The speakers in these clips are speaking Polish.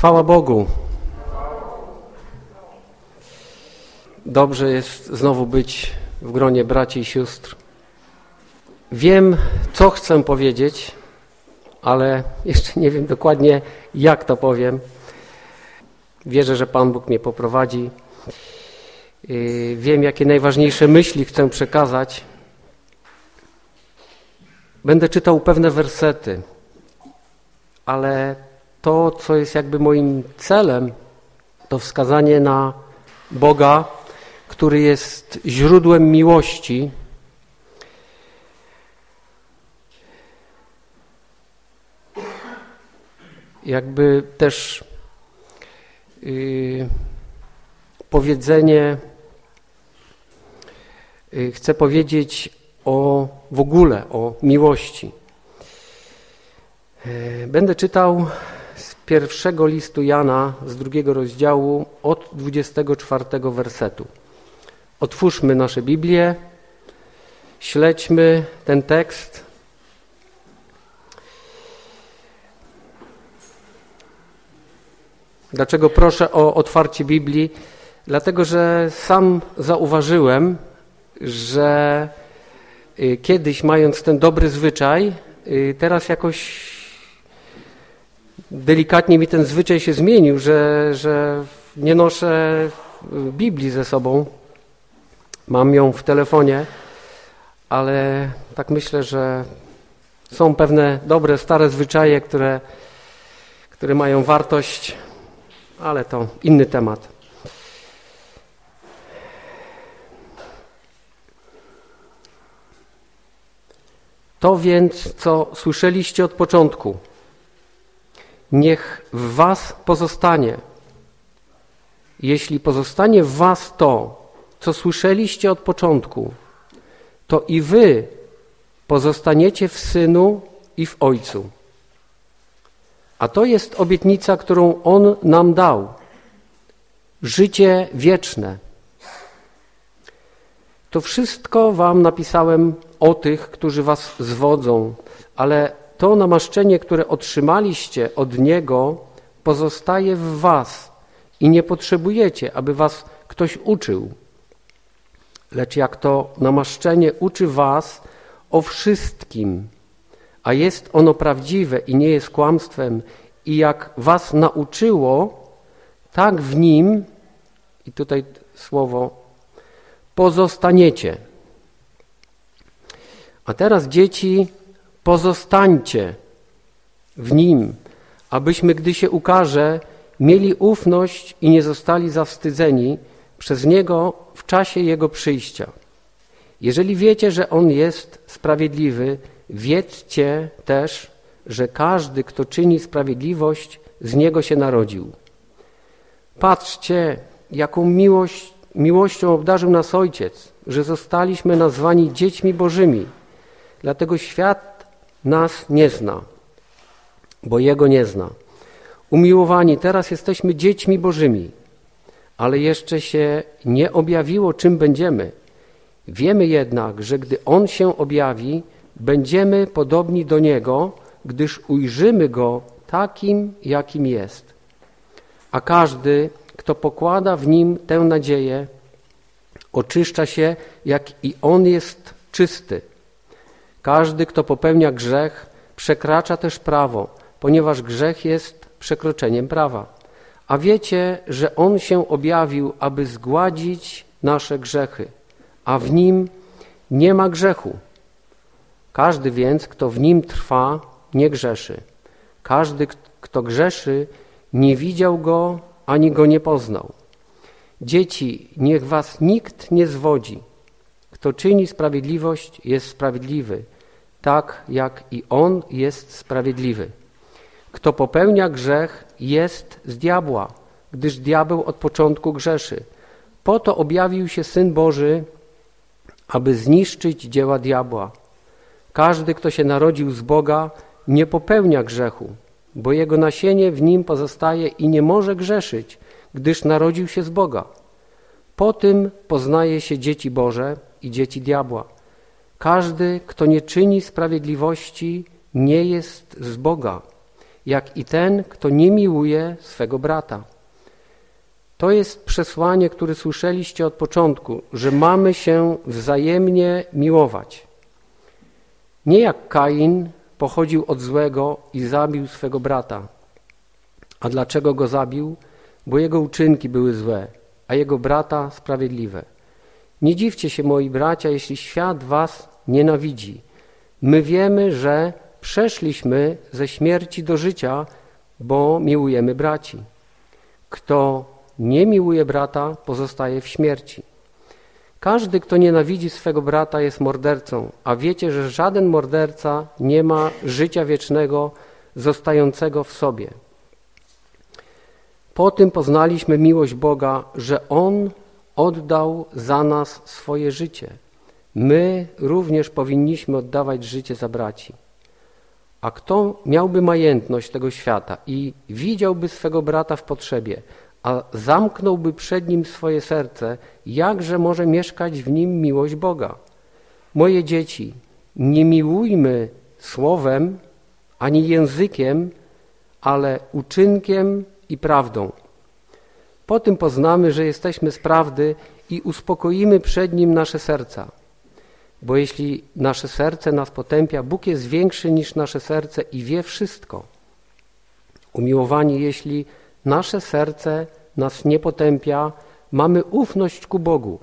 Chwała Bogu. Dobrze jest znowu być w gronie braci i sióstr. Wiem, co chcę powiedzieć, ale jeszcze nie wiem dokładnie, jak to powiem. Wierzę, że Pan Bóg mnie poprowadzi. Yy, wiem, jakie najważniejsze myśli chcę przekazać. Będę czytał pewne wersety, ale to, co jest jakby moim celem, to wskazanie na Boga, który jest źródłem miłości. Jakby też yy, powiedzenie, yy, chcę powiedzieć o w ogóle o miłości. Yy, będę czytał pierwszego listu Jana, z drugiego rozdziału, od 24 wersetu. Otwórzmy nasze Biblię, śledźmy ten tekst. Dlaczego proszę o otwarcie Biblii? Dlatego, że sam zauważyłem, że y, kiedyś mając ten dobry zwyczaj, y, teraz jakoś delikatnie mi ten zwyczaj się zmienił, że, że nie noszę Biblii ze sobą. Mam ją w telefonie, ale tak myślę, że są pewne dobre, stare zwyczaje, które, które mają wartość, ale to inny temat. To więc, co słyszeliście od początku, niech w was pozostanie. Jeśli pozostanie w was to, co słyszeliście od początku, to i wy pozostaniecie w Synu i w Ojcu. A to jest obietnica, którą On nam dał. Życie wieczne. To wszystko wam napisałem o tych, którzy was zwodzą, ale to namaszczenie, które otrzymaliście od Niego, pozostaje w was i nie potrzebujecie, aby was ktoś uczył. Lecz jak to namaszczenie uczy was o wszystkim, a jest ono prawdziwe i nie jest kłamstwem, i jak was nauczyło, tak w nim, i tutaj słowo, pozostaniecie. A teraz dzieci, pozostańcie w nim, abyśmy, gdy się ukaże, mieli ufność i nie zostali zawstydzeni przez Niego w czasie Jego przyjścia. Jeżeli wiecie, że On jest sprawiedliwy, wiedzcie też, że każdy, kto czyni sprawiedliwość, z Niego się narodził. Patrzcie, jaką miłość, miłością obdarzył nas Ojciec, że zostaliśmy nazwani dziećmi Bożymi. Dlatego świat nas nie zna, bo Jego nie zna. Umiłowani, teraz jesteśmy dziećmi Bożymi, ale jeszcze się nie objawiło, czym będziemy. Wiemy jednak, że gdy On się objawi, będziemy podobni do Niego, gdyż ujrzymy Go takim, jakim jest. A każdy, kto pokłada w Nim tę nadzieję, oczyszcza się, jak i On jest czysty. Każdy, kto popełnia grzech, przekracza też prawo, ponieważ grzech jest przekroczeniem prawa. A wiecie, że On się objawił, aby zgładzić nasze grzechy, a w Nim nie ma grzechu. Każdy więc, kto w Nim trwa, nie grzeszy. Każdy, kto grzeszy, nie widział Go, ani Go nie poznał. Dzieci, niech was nikt nie zwodzi. Kto czyni sprawiedliwość, jest sprawiedliwy, tak jak i On jest sprawiedliwy. Kto popełnia grzech, jest z diabła, gdyż diabeł od początku grzeszy. Po to objawił się Syn Boży, aby zniszczyć dzieła diabła. Każdy, kto się narodził z Boga, nie popełnia grzechu, bo jego nasienie w nim pozostaje i nie może grzeszyć, gdyż narodził się z Boga. Po tym poznaje się dzieci Boże i dzieci diabła. Każdy, kto nie czyni sprawiedliwości, nie jest z Boga jak i ten, kto nie miłuje swego brata. To jest przesłanie, które słyszeliście od początku, że mamy się wzajemnie miłować. Nie jak Kain pochodził od złego i zabił swego brata. A dlaczego go zabił? Bo jego uczynki były złe, a jego brata sprawiedliwe. Nie dziwcie się, moi bracia, jeśli świat was nienawidzi. My wiemy, że przeszliśmy ze śmierci do życia, bo miłujemy braci. Kto nie miłuje brata, pozostaje w śmierci. Każdy, kto nienawidzi swego brata, jest mordercą, a wiecie, że żaden morderca nie ma życia wiecznego zostającego w sobie. Po tym poznaliśmy miłość Boga, że On oddał za nas swoje życie. My również powinniśmy oddawać życie za braci. A kto miałby majętność tego świata i widziałby swego brata w potrzebie, a zamknąłby przed nim swoje serce, jakże może mieszkać w nim miłość Boga? Moje dzieci, nie miłujmy słowem ani językiem, ale uczynkiem i prawdą. Po tym poznamy, że jesteśmy z prawdy i uspokoimy przed nim nasze serca. Bo jeśli nasze serce nas potępia, Bóg jest większy niż nasze serce i wie wszystko. Umiłowani, jeśli nasze serce nas nie potępia, mamy ufność ku Bogu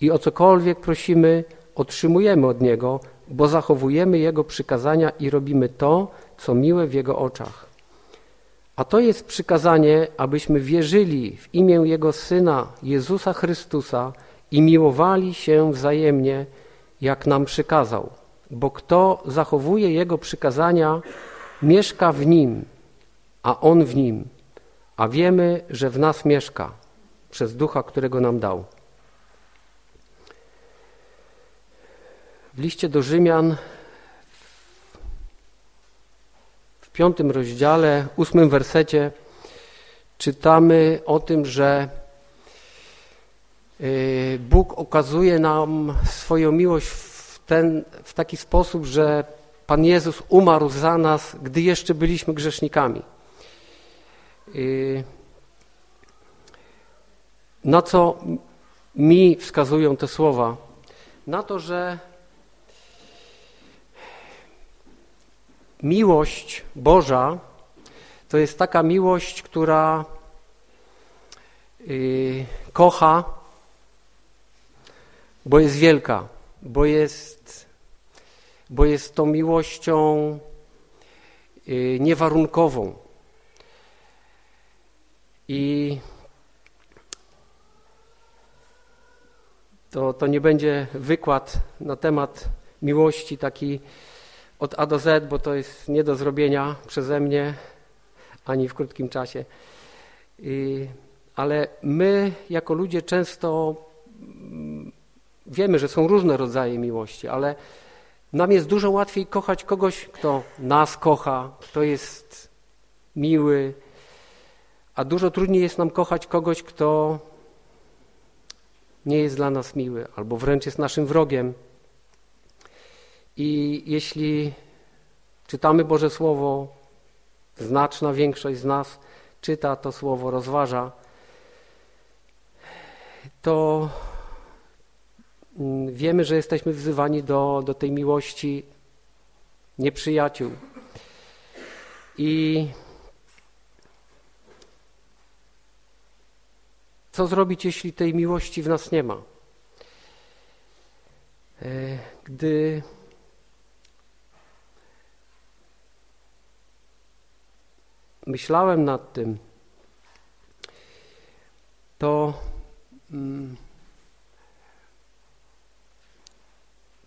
i o cokolwiek prosimy, otrzymujemy od Niego, bo zachowujemy Jego przykazania i robimy to, co miłe w Jego oczach. A to jest przykazanie, abyśmy wierzyli w imię Jego Syna, Jezusa Chrystusa i miłowali się wzajemnie, jak nam przykazał. Bo kto zachowuje Jego przykazania, mieszka w Nim, a On w Nim a wiemy, że w nas mieszka przez Ducha, którego nam dał. W liście do Rzymian w piątym rozdziale, ósmym wersecie czytamy o tym, że y, Bóg okazuje nam swoją miłość w, ten, w taki sposób, że Pan Jezus umarł za nas, gdy jeszcze byliśmy grzesznikami. Y, na co mi wskazują te słowa? Na to, że miłość Boża to jest taka miłość, która y, kocha, bo jest wielka, bo jest, bo jest tą miłością y, niewarunkową. I to, to nie będzie wykład na temat miłości taki od A do Z, bo to jest nie do zrobienia przeze mnie ani w krótkim czasie. Ale my jako ludzie często mm, wiemy, że są różne rodzaje miłości, ale nam jest dużo łatwiej kochać kogoś, kto nas kocha, kto jest miły, a dużo trudniej jest nam kochać kogoś, kto nie jest dla nas miły, albo wręcz jest naszym wrogiem. I jeśli czytamy Boże Słowo, znaczna większość z nas czyta to Słowo, rozważa, to wiemy, że jesteśmy wzywani do, do tej miłości nieprzyjaciół. I Co zrobić, jeśli tej miłości w nas nie ma? E, gdy myślałem nad tym, to mm,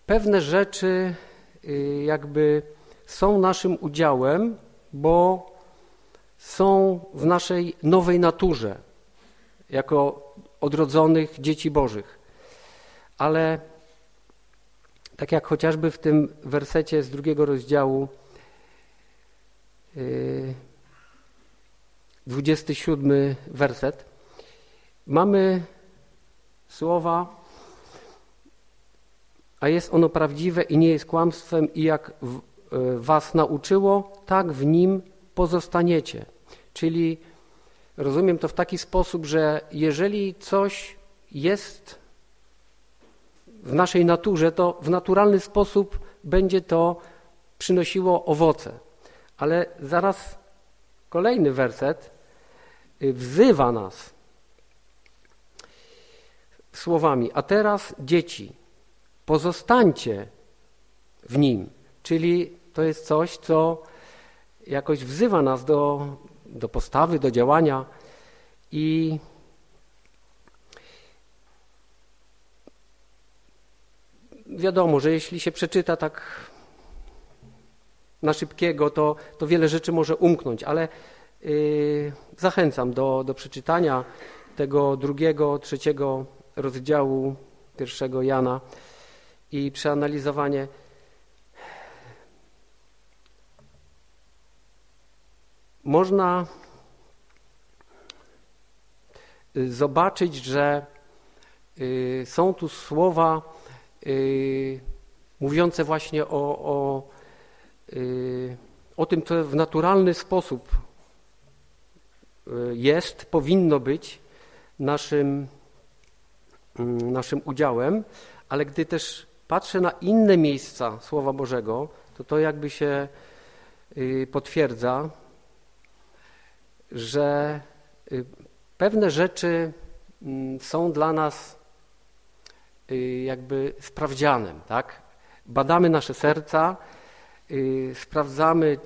pewne rzeczy y, jakby są naszym udziałem, bo są w naszej nowej naturze jako odrodzonych dzieci Bożych. Ale tak jak chociażby w tym wersecie z drugiego rozdziału, 27 yy, werset, mamy słowa, a jest ono prawdziwe i nie jest kłamstwem i jak yy, was nauczyło, tak w nim pozostaniecie. Czyli rozumiem to w taki sposób, że jeżeli coś jest w naszej naturze, to w naturalny sposób będzie to przynosiło owoce. Ale zaraz kolejny werset wzywa nas słowami: A teraz dzieci, pozostańcie w nim. Czyli to jest coś, co jakoś wzywa nas do, do postawy, do działania i wiadomo, że jeśli się przeczyta tak na szybkiego, to, to wiele rzeczy może umknąć, ale zachęcam do, do przeczytania tego drugiego, trzeciego rozdziału pierwszego Jana i przeanalizowanie. Można y, zobaczyć, że y, są tu słowa y, mówiące właśnie o, o, o tym, co w naturalny sposób jest, powinno być naszym, mm, naszym udziałem, ale gdy też patrzę na inne miejsca Słowa Bożego, to to jakby się potwierdza, że y, pewne rzeczy mm, są dla nas y, jakby sprawdzianem, tak? Badamy nasze serca, y, sprawdzamy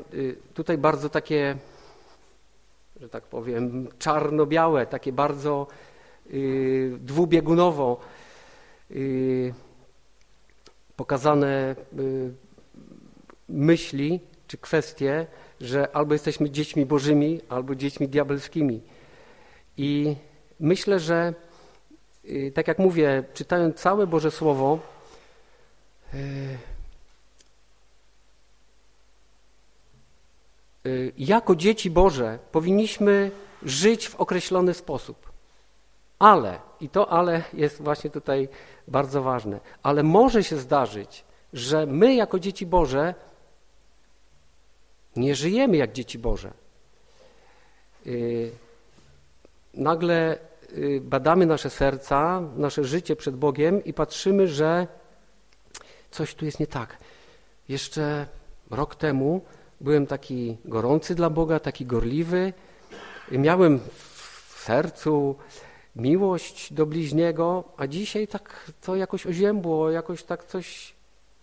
tutaj bardzo takie, że tak powiem, czarno-białe, takie bardzo dwubiegunowo pokazane myśli czy kwestie, że albo jesteśmy dziećmi bożymi, albo dziećmi diabelskimi. I myślę, że y, tak jak mówię, czytając całe Boże Słowo, y, y, jako dzieci Boże powinniśmy żyć w określony sposób. Ale, i to ale jest właśnie tutaj bardzo ważne, ale może się zdarzyć, że my jako dzieci Boże nie żyjemy jak dzieci Boże. Y, nagle y, badamy nasze serca, nasze życie przed Bogiem i patrzymy, że coś tu jest nie tak. Jeszcze rok temu byłem taki gorący dla Boga, taki gorliwy. Miałem w sercu miłość do bliźniego, a dzisiaj tak to jakoś oziębło, jakoś tak coś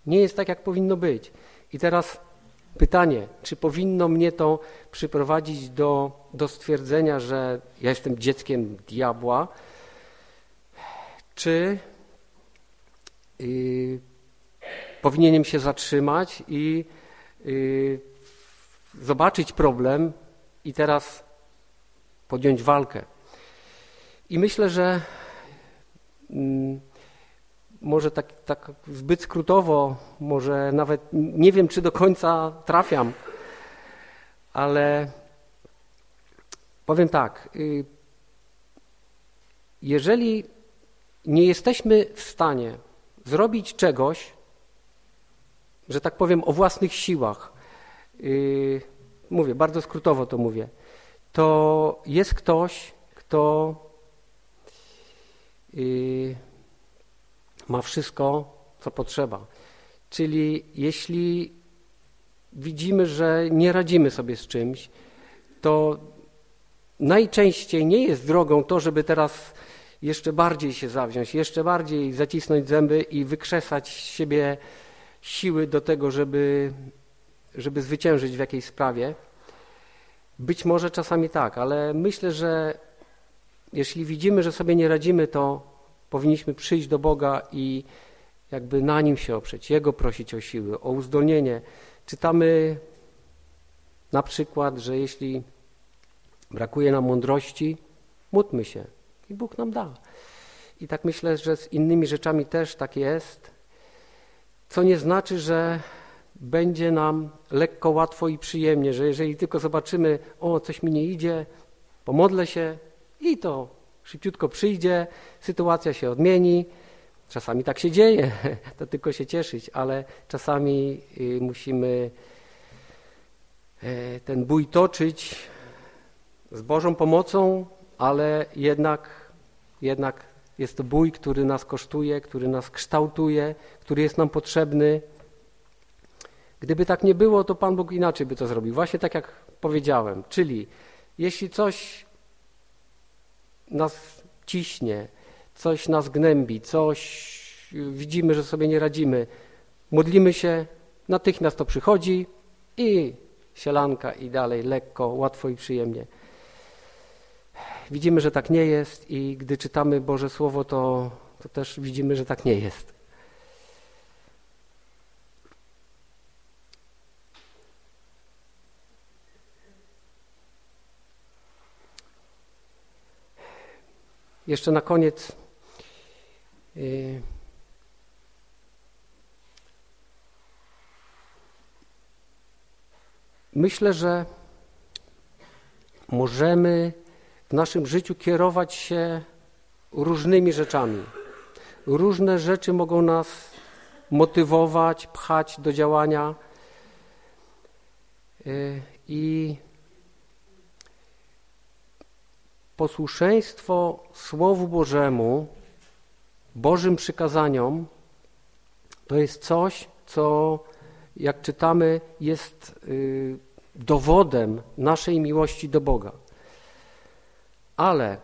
nie jest tak, jak powinno być. I teraz Pytanie, czy powinno mnie to przyprowadzić do, do stwierdzenia, że ja jestem dzieckiem diabła, czy yy, powinienem się zatrzymać i yy, zobaczyć problem i teraz podjąć walkę. I myślę, że yy, może tak, tak zbyt skrótowo, może nawet nie wiem, czy do końca trafiam, ale powiem tak. Y, jeżeli nie jesteśmy w stanie zrobić czegoś, że tak powiem, o własnych siłach, y, mówię, bardzo skrótowo to mówię, to jest ktoś, kto y, ma wszystko, co potrzeba. Czyli jeśli widzimy, że nie radzimy sobie z czymś, to najczęściej nie jest drogą to, żeby teraz jeszcze bardziej się zawziąć, jeszcze bardziej zacisnąć zęby i wykrzesać z siebie siły do tego, żeby, żeby zwyciężyć w jakiejś sprawie. Być może czasami tak, ale myślę, że jeśli widzimy, że sobie nie radzimy, to powinniśmy przyjść do Boga i jakby na Nim się oprzeć, Jego prosić o siły, o uzdolnienie. Czytamy na przykład, że jeśli brakuje nam mądrości, módlmy się i Bóg nam da. I tak myślę, że z innymi rzeczami też tak jest, co nie znaczy, że będzie nam lekko, łatwo i przyjemnie, że jeżeli tylko zobaczymy, o, coś mi nie idzie, pomodlę się i to Szybciutko przyjdzie, sytuacja się odmieni. Czasami tak się dzieje, to tylko się cieszyć, ale czasami y, musimy e, ten bój toczyć z Bożą pomocą, ale jednak, jednak jest to bój, który nas kosztuje, który nas kształtuje, który jest nam potrzebny. Gdyby tak nie było, to Pan Bóg inaczej by to zrobił. Właśnie tak jak powiedziałem, czyli jeśli coś nas ciśnie, coś nas gnębi, coś widzimy, że sobie nie radzimy, modlimy się, natychmiast to przychodzi i sielanka i dalej lekko, łatwo i przyjemnie. Widzimy, że tak nie jest i gdy czytamy Boże Słowo, to, to też widzimy, że tak nie jest. Jeszcze na koniec yy, myślę, że możemy w naszym życiu kierować się różnymi rzeczami. Różne rzeczy mogą nas motywować, pchać do działania. Y, I posłuszeństwo Słowu Bożemu, Bożym przykazaniom, to jest coś, co, jak czytamy, jest y, dowodem naszej miłości do Boga. Ale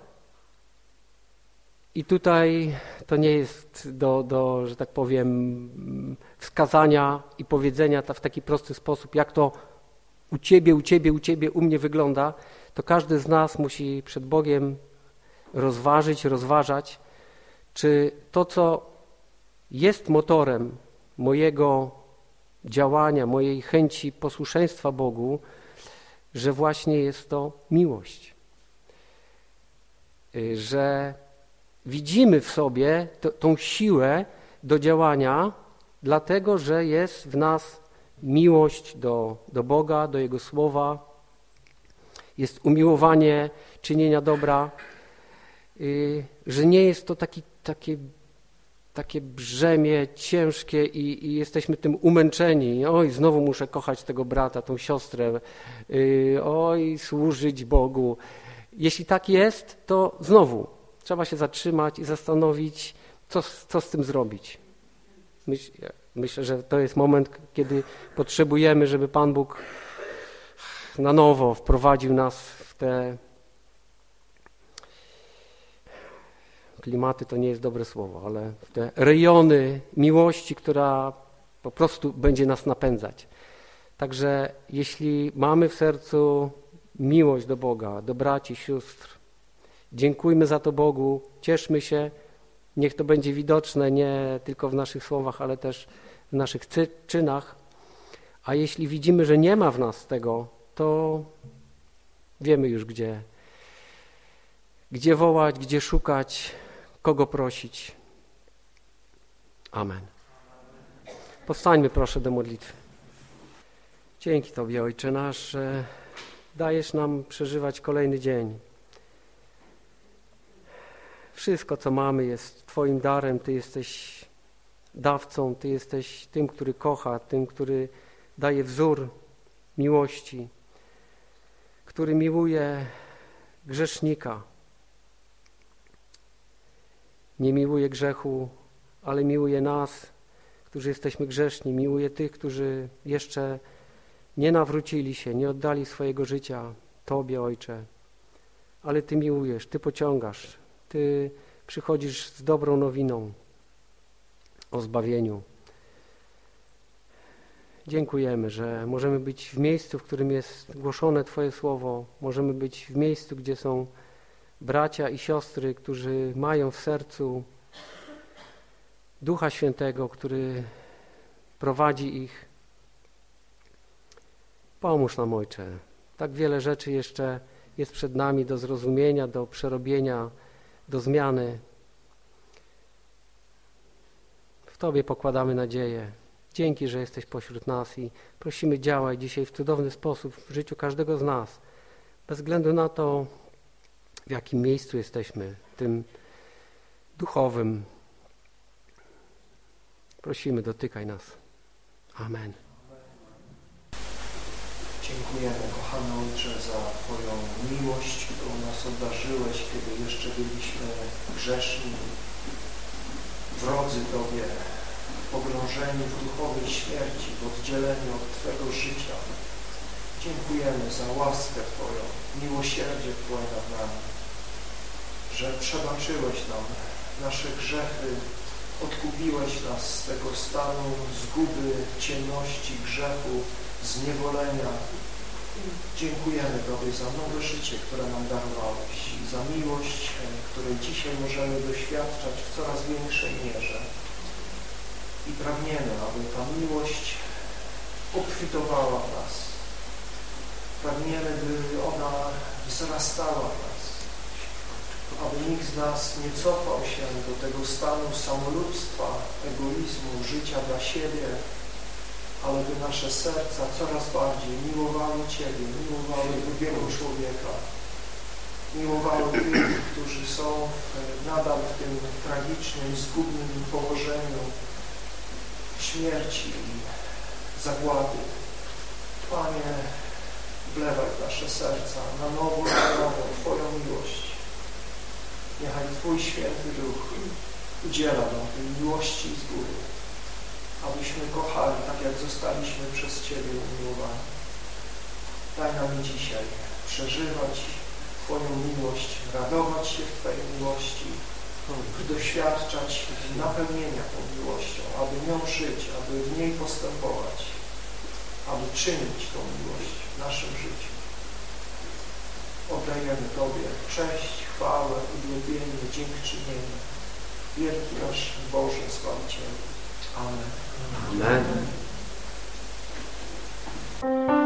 i tutaj to nie jest do, do, że tak powiem, wskazania i powiedzenia w taki prosty sposób, jak to u ciebie, u ciebie, u ciebie, u mnie wygląda, to każdy z nas musi przed Bogiem rozważyć, rozważać, czy to, co jest motorem mojego działania, mojej chęci posłuszeństwa Bogu, że właśnie jest to miłość. Y, że widzimy w sobie to, tą siłę do działania, dlatego że jest w nas miłość do, do Boga, do Jego Słowa, jest umiłowanie czynienia dobra, y, że nie jest to taki, takie, takie brzemię ciężkie i, i, jesteśmy tym umęczeni. Oj, znowu muszę kochać tego brata, tą siostrę, y, oj, służyć Bogu. Jeśli tak jest, to znowu trzeba się zatrzymać i zastanowić, co, co z tym zrobić. Myśl, myślę, że to jest moment, kiedy potrzebujemy, żeby Pan Bóg na nowo wprowadził nas w te klimaty to nie jest dobre słowo, ale w te rejony miłości, która po prostu będzie nas napędzać. Także jeśli mamy w sercu miłość do Boga, do braci, sióstr. Dziękujmy za to Bogu, cieszmy się. Niech to będzie widoczne nie tylko w naszych słowach, ale też w naszych czynach. A jeśli widzimy, że nie ma w nas tego, to wiemy już gdzie. Gdzie wołać, gdzie szukać, kogo prosić. Amen. Powstańmy proszę do modlitwy. Dzięki Tobie, Ojcze nasz, że dajesz nam przeżywać kolejny dzień. Wszystko, co mamy, jest Twoim darem. Ty jesteś dawcą, Ty jesteś tym, który kocha, tym, który daje wzór miłości, który miłuje grzesznika. Nie miłuje grzechu, ale miłuje nas, którzy jesteśmy grzeszni, miłuje tych, którzy jeszcze nie nawrócili się, nie oddali swojego życia Tobie, Ojcze, ale Ty miłujesz, Ty pociągasz, Ty przychodzisz z dobrą nowiną o zbawieniu. Dziękujemy, że możemy być w miejscu, w którym jest głoszone Twoje słowo. Możemy być w miejscu, gdzie są bracia i siostry, którzy mają w sercu Ducha Świętego, który prowadzi ich Pomóż nam, Ojcze. Tak wiele rzeczy jeszcze jest przed nami do zrozumienia, do przerobienia, do zmiany. W Tobie pokładamy nadzieję. Dzięki, że jesteś pośród nas i prosimy działaj dzisiaj w cudowny sposób w życiu każdego z nas. Bez względu na to, w jakim miejscu jesteśmy, tym duchowym. Prosimy, dotykaj nas. Amen. Dziękujemy, kochany Ojcze, za Twoją miłość, którą nas obdarzyłeś, kiedy jeszcze byliśmy grzeszni, wrodzy Tobie, pogrążeni w duchowej śmierci, w oddzieleniu od Twego życia. Dziękujemy za łaskę Twoją, miłosierdzie Twoje nad nami, że przebaczyłeś nam nasze grzechy, odkupiłeś nas z tego stanu zguby, ciemności, grzechu, zniewolenia. Dziękujemy Tobie za nowe życie, które nam darowałeś za miłość, e, której dzisiaj możemy doświadczać w coraz większej mierze. I pragniemy, aby ta miłość obfitowała w nas. Pragniemy, by ona wzrastała w nas, aby nikt z nas nie cofał się do tego stanu samolubstwa, egoizmu, życia dla siebie, ale by nasze serca coraz bardziej miłowały Ciebie, miłowały drugiego człowieka, miłowały tych, którzy są nadal w tym tragicznym, zgubnym położeniu śmierci i zagłady. Panie, wlewaj nasze serca na nowo, na nowo Twoją miłość. Niechaj Twój Święty Duch udziela nam tej miłości z góry abyśmy kochali tak, jak zostaliśmy przez Ciebie umiłowani. Daj nam dzisiaj przeżywać Twoją miłość, radować się w Twojej miłości, doświadczać napełnienia tą miłością, aby nią żyć, aby w niej postępować, aby czynić tą miłość w naszym życiu. Oddajemy Tobie cześć, chwałę, uwielbienie, dziękczynienie. Wielki nasz Boże Zbawicielu. Amen. Amen.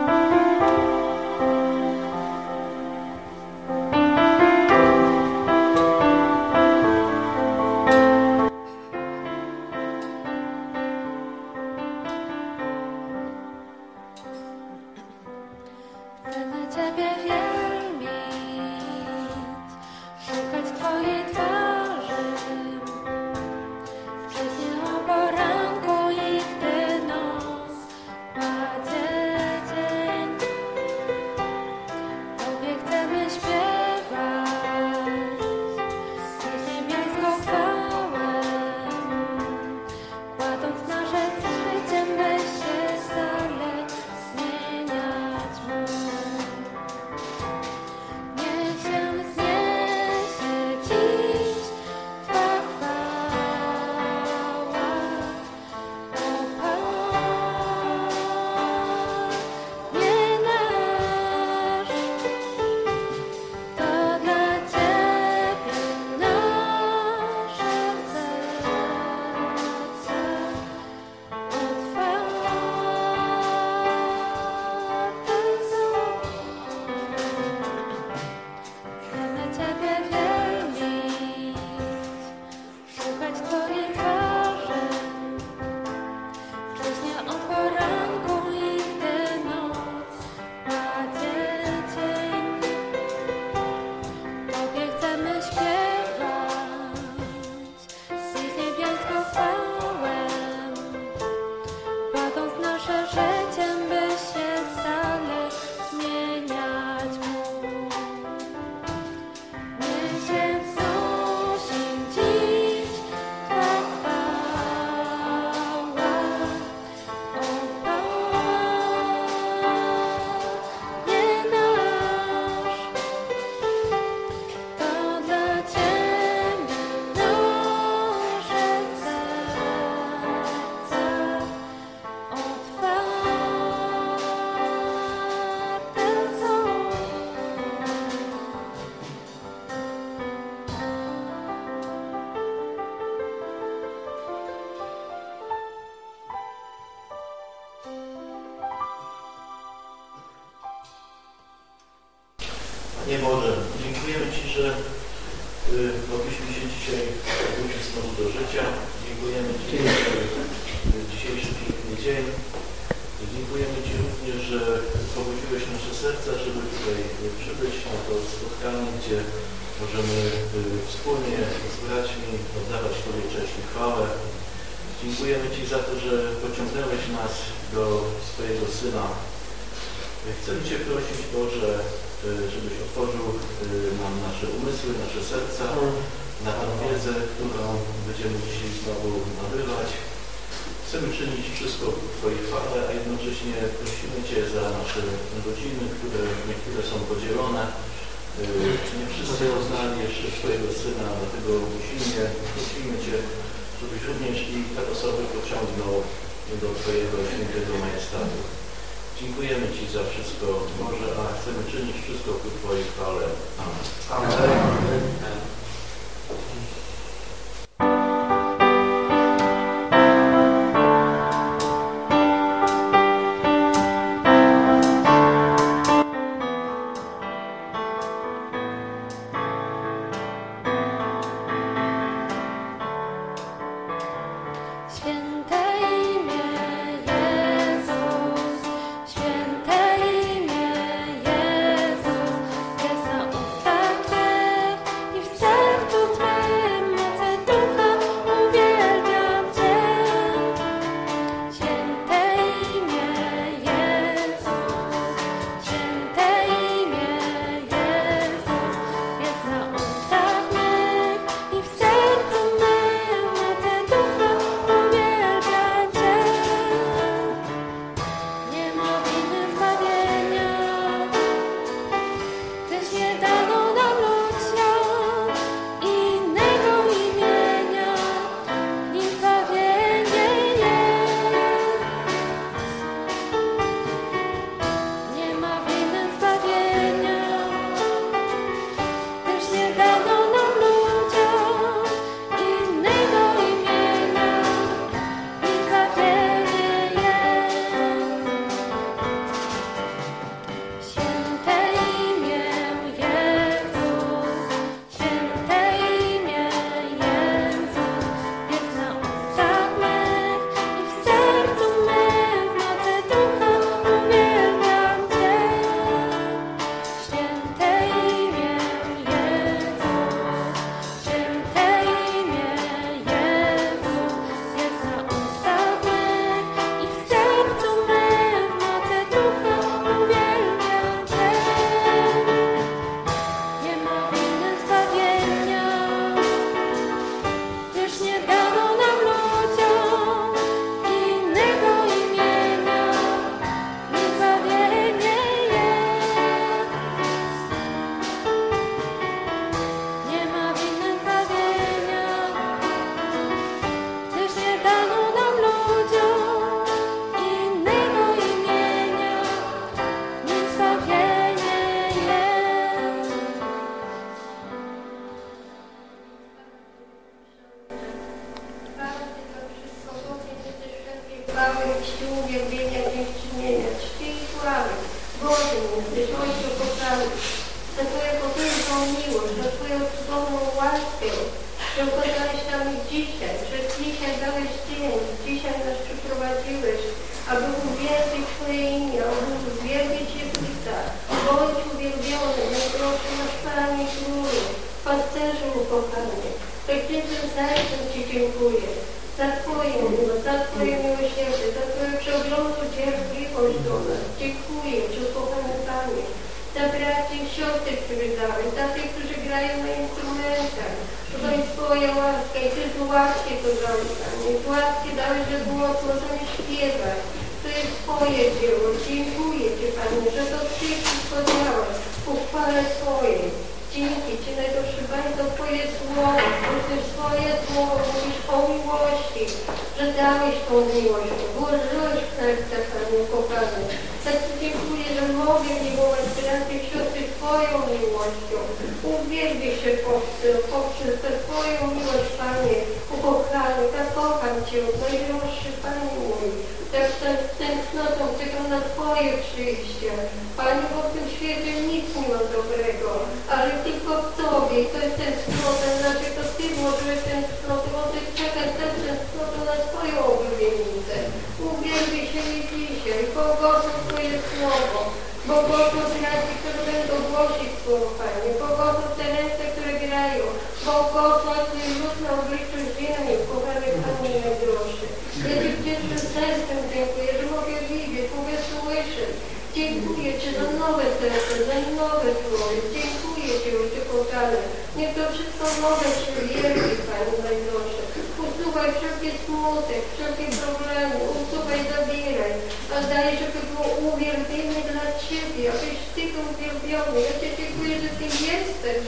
Dziękuję Ci za nowe serce, za nowe człowiek. Dziękuję Ci, Ojcze kochany. Niech to wszystko nowe Ci wielkie, Panie najdroższy. Usuwaj wszelkie smutek, wszelkie problemy. Usuwaj, zabieraj. A daj, żeby było uwielbienie dla Ciebie, abyś Ty był uwielbiony. Ja Cię dziękuję, że Ty jesteś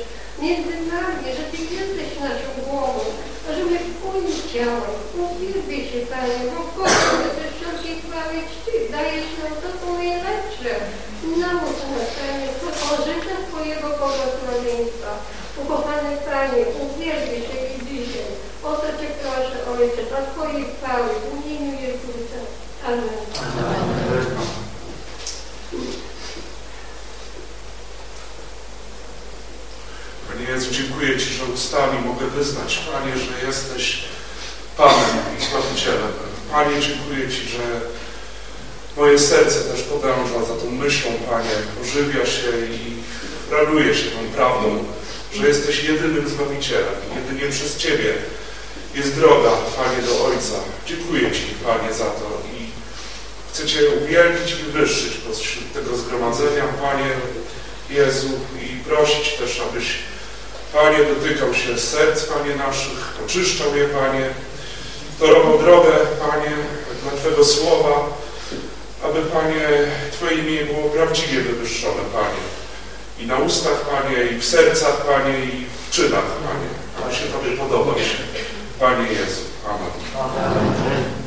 między nami, że Ty jesteś naszą głową. A żeby wspólnie działać. Uwielbię się, Panie, bo kocham, że wszelkie chwały czci. Dajesz nam to, co najlepsze. Naucz nas, Panie, życia Twojego błogosławieństwa. Ukochany Panie, uwielbię się i dzisiaj. O to Cię proszę, Ojcze, dla Twojej chwały, w imieniu Jezusa. Amen. Amen. Panie Jezu, dziękuję Ci, że ustami mogę wyznać, Panie, że jesteś Panem i Zbawicielem. Panie, dziękuję Ci, że moje serce też podąża za tą myślą, Panie, ożywia się i raduje się tą prawdą, że jesteś jedynym Zbawicielem. Jedynie przez Ciebie jest droga, Panie, do Ojca. Dziękuję Ci, Panie, za to i chcę Cię uwielbić i wywyższyć pośród tego zgromadzenia, Panie Jezu, i prosić też, abyś Panie, dotykał się serc, Panie, naszych, oczyszczał je, Panie, torował drogę, Panie, dla Twego słowa, aby, Panie, Twoje imię było prawdziwie wywyższone, Panie. I na ustach, Panie, i w sercach, Panie, i w czynach, Panie. Aby się Tobie podobać, Panie Jezu. Amen. Amen.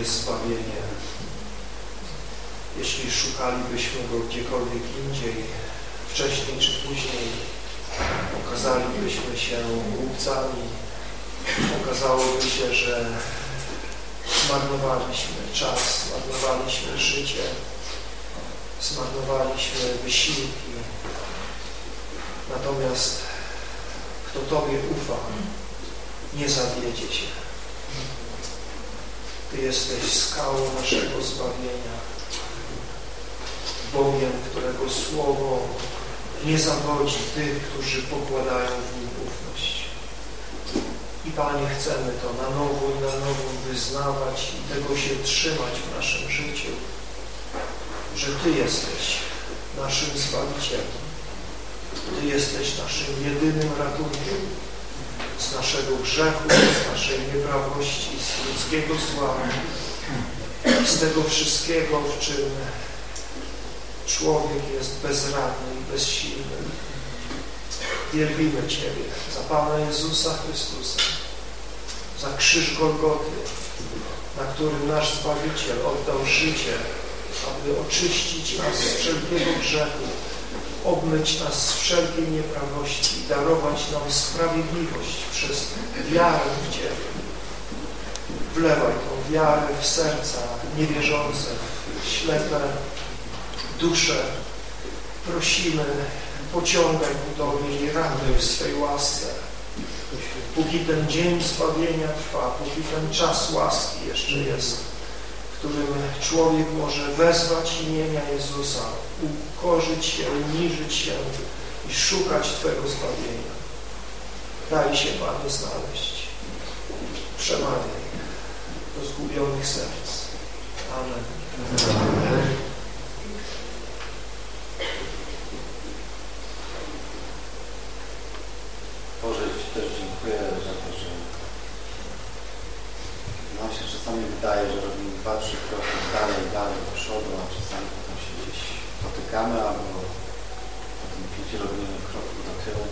Jest zbawienie. Jeśli szukalibyśmy Go gdziekolwiek indziej, wcześniej czy później, okazalibyśmy się głupcami, okazałoby się, że zmarnowaliśmy czas, zmarnowaliśmy życie, zmarnowaliśmy wysiłki. Natomiast kto Tobie ufa, nie zawiedzie się. Ty jesteś skałą naszego zbawienia, Bogiem, którego Słowo nie zawodzi tych, którzy pokładają w Nim ufność. I Panie, chcemy to na nowo i na nowo wyznawać i tego się trzymać w naszym życiu, że Ty jesteś naszym Zbawicielem. Ty jesteś naszym jedynym ratunkiem z naszego grzechu, z naszej nieprawości, z ludzkiego zła, z tego wszystkiego, w czym człowiek jest bezradny i bezsilny. Wielbimy Ciebie za Pana Jezusa Chrystusa, za krzyż Golgoty, na którym nasz Zbawiciel oddał życie, aby oczyścić nas z wszelkiego grzechu, obmyć nas z wszelkiej nieprawości i darować nam sprawiedliwość przez wiarę w Ciebie. Wlewaj tą wiarę w serca niewierzące, w ślepe dusze. Prosimy, pociągaj ku Tobie i ratuj w swej łasce. Póki ten dzień zbawienia trwa, póki ten czas łaski jeszcze jest, w którym człowiek może wezwać imienia Jezusa, ukorzyć się, uniżyć się i szukać Twego zbawienia. Daj się, Panie, znaleźć. Przemawiaj do zgubionych serc. Amen. Amen. Boże, Ci też dziękuję za to, że nam się czasami wydaje, że robimy dwa, trzy kroki dalej, dalej do przodu, a czasami potem się gdzieś potykamy albo potem pięć robimy kroku do tyłu.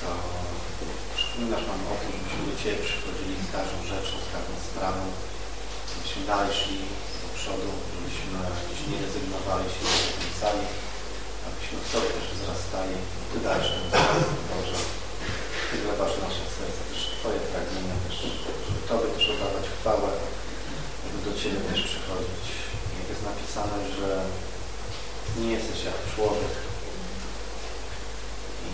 To przypominasz nam o tym, żebyśmy do Ciebie przychodzili z każdą rzeczą, z każdą sprawą, żebyśmy dalej do przodu, żebyśmy nie rezygnowali się, nie zachęcali, abyśmy w sobie też wzrastali. Ty dajesz ten wzrost, Boże. Ty wlewasz nasze serca, też Twoje pragnienia, też, żeby Tobie też oddawać chwałę, żeby do Ciebie też przychodzić. Jak jest napisane, że nie jesteś jak człowiek i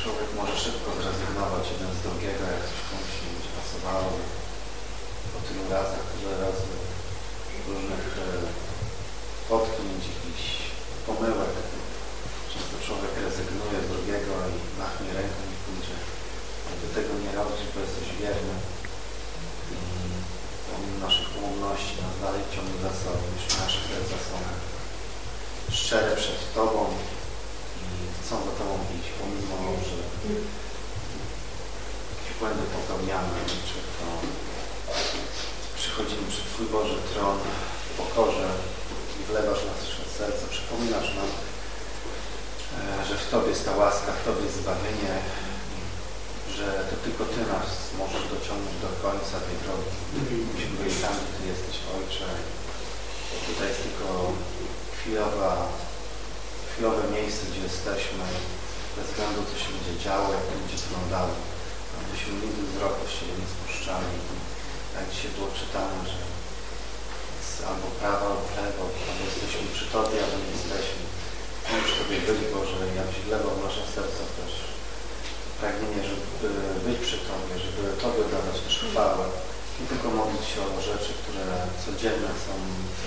człowiek może szybko zrezygnować jeden z drugiego, jak coś komuś nie będzie pasowało. Po tylu razach, tyle razy różnych e, potknięć, jakichś pomyłek, Często człowiek rezygnuje z drugiego i machnie ręką i pójdzie. Aby tego nie robić, bo jesteś wierny i pomimo naszych ułomności nas dalej ciągle za sobą, niż nasze serca szczere przed Tobą i chcą za Tobą iść, pomimo, że jakieś błędy popełniamy, czy to przychodzimy przed Twój Boży Tron w pokorze i wlewasz nasze serce, przypominasz nam, E, że w Tobie jest ta łaska, w Tobie jest zbawienie, że to tylko Ty nas możesz dociągnąć do końca tej drogi. Myśmy byli tam, Ty jesteś, Ojcze. Tutaj jest tylko chwilowa, chwilowe miejsce, gdzie jesteśmy, bez względu co się będzie działo, jak to będzie wyglądało. Abyśmy nigdy wzroku Ciebie nie spuszczali. Jak dzisiaj było czytane, że albo prawo, albo lewo, albo jesteśmy przy Tobie, albo nie jesteśmy. Pomóż Tobie byli, Boże, ja wlewał w nasze serca też pragnienie, żeby być przy Tobie, żeby Tobie oddawać też chwałę. Nie tylko modlić się o rzeczy, które codzienne są,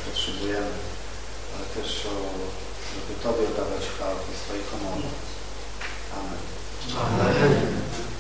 potrzebujemy, ale też o, żeby Tobie oddawać chwałę w swojej komorze. Amen. Amen.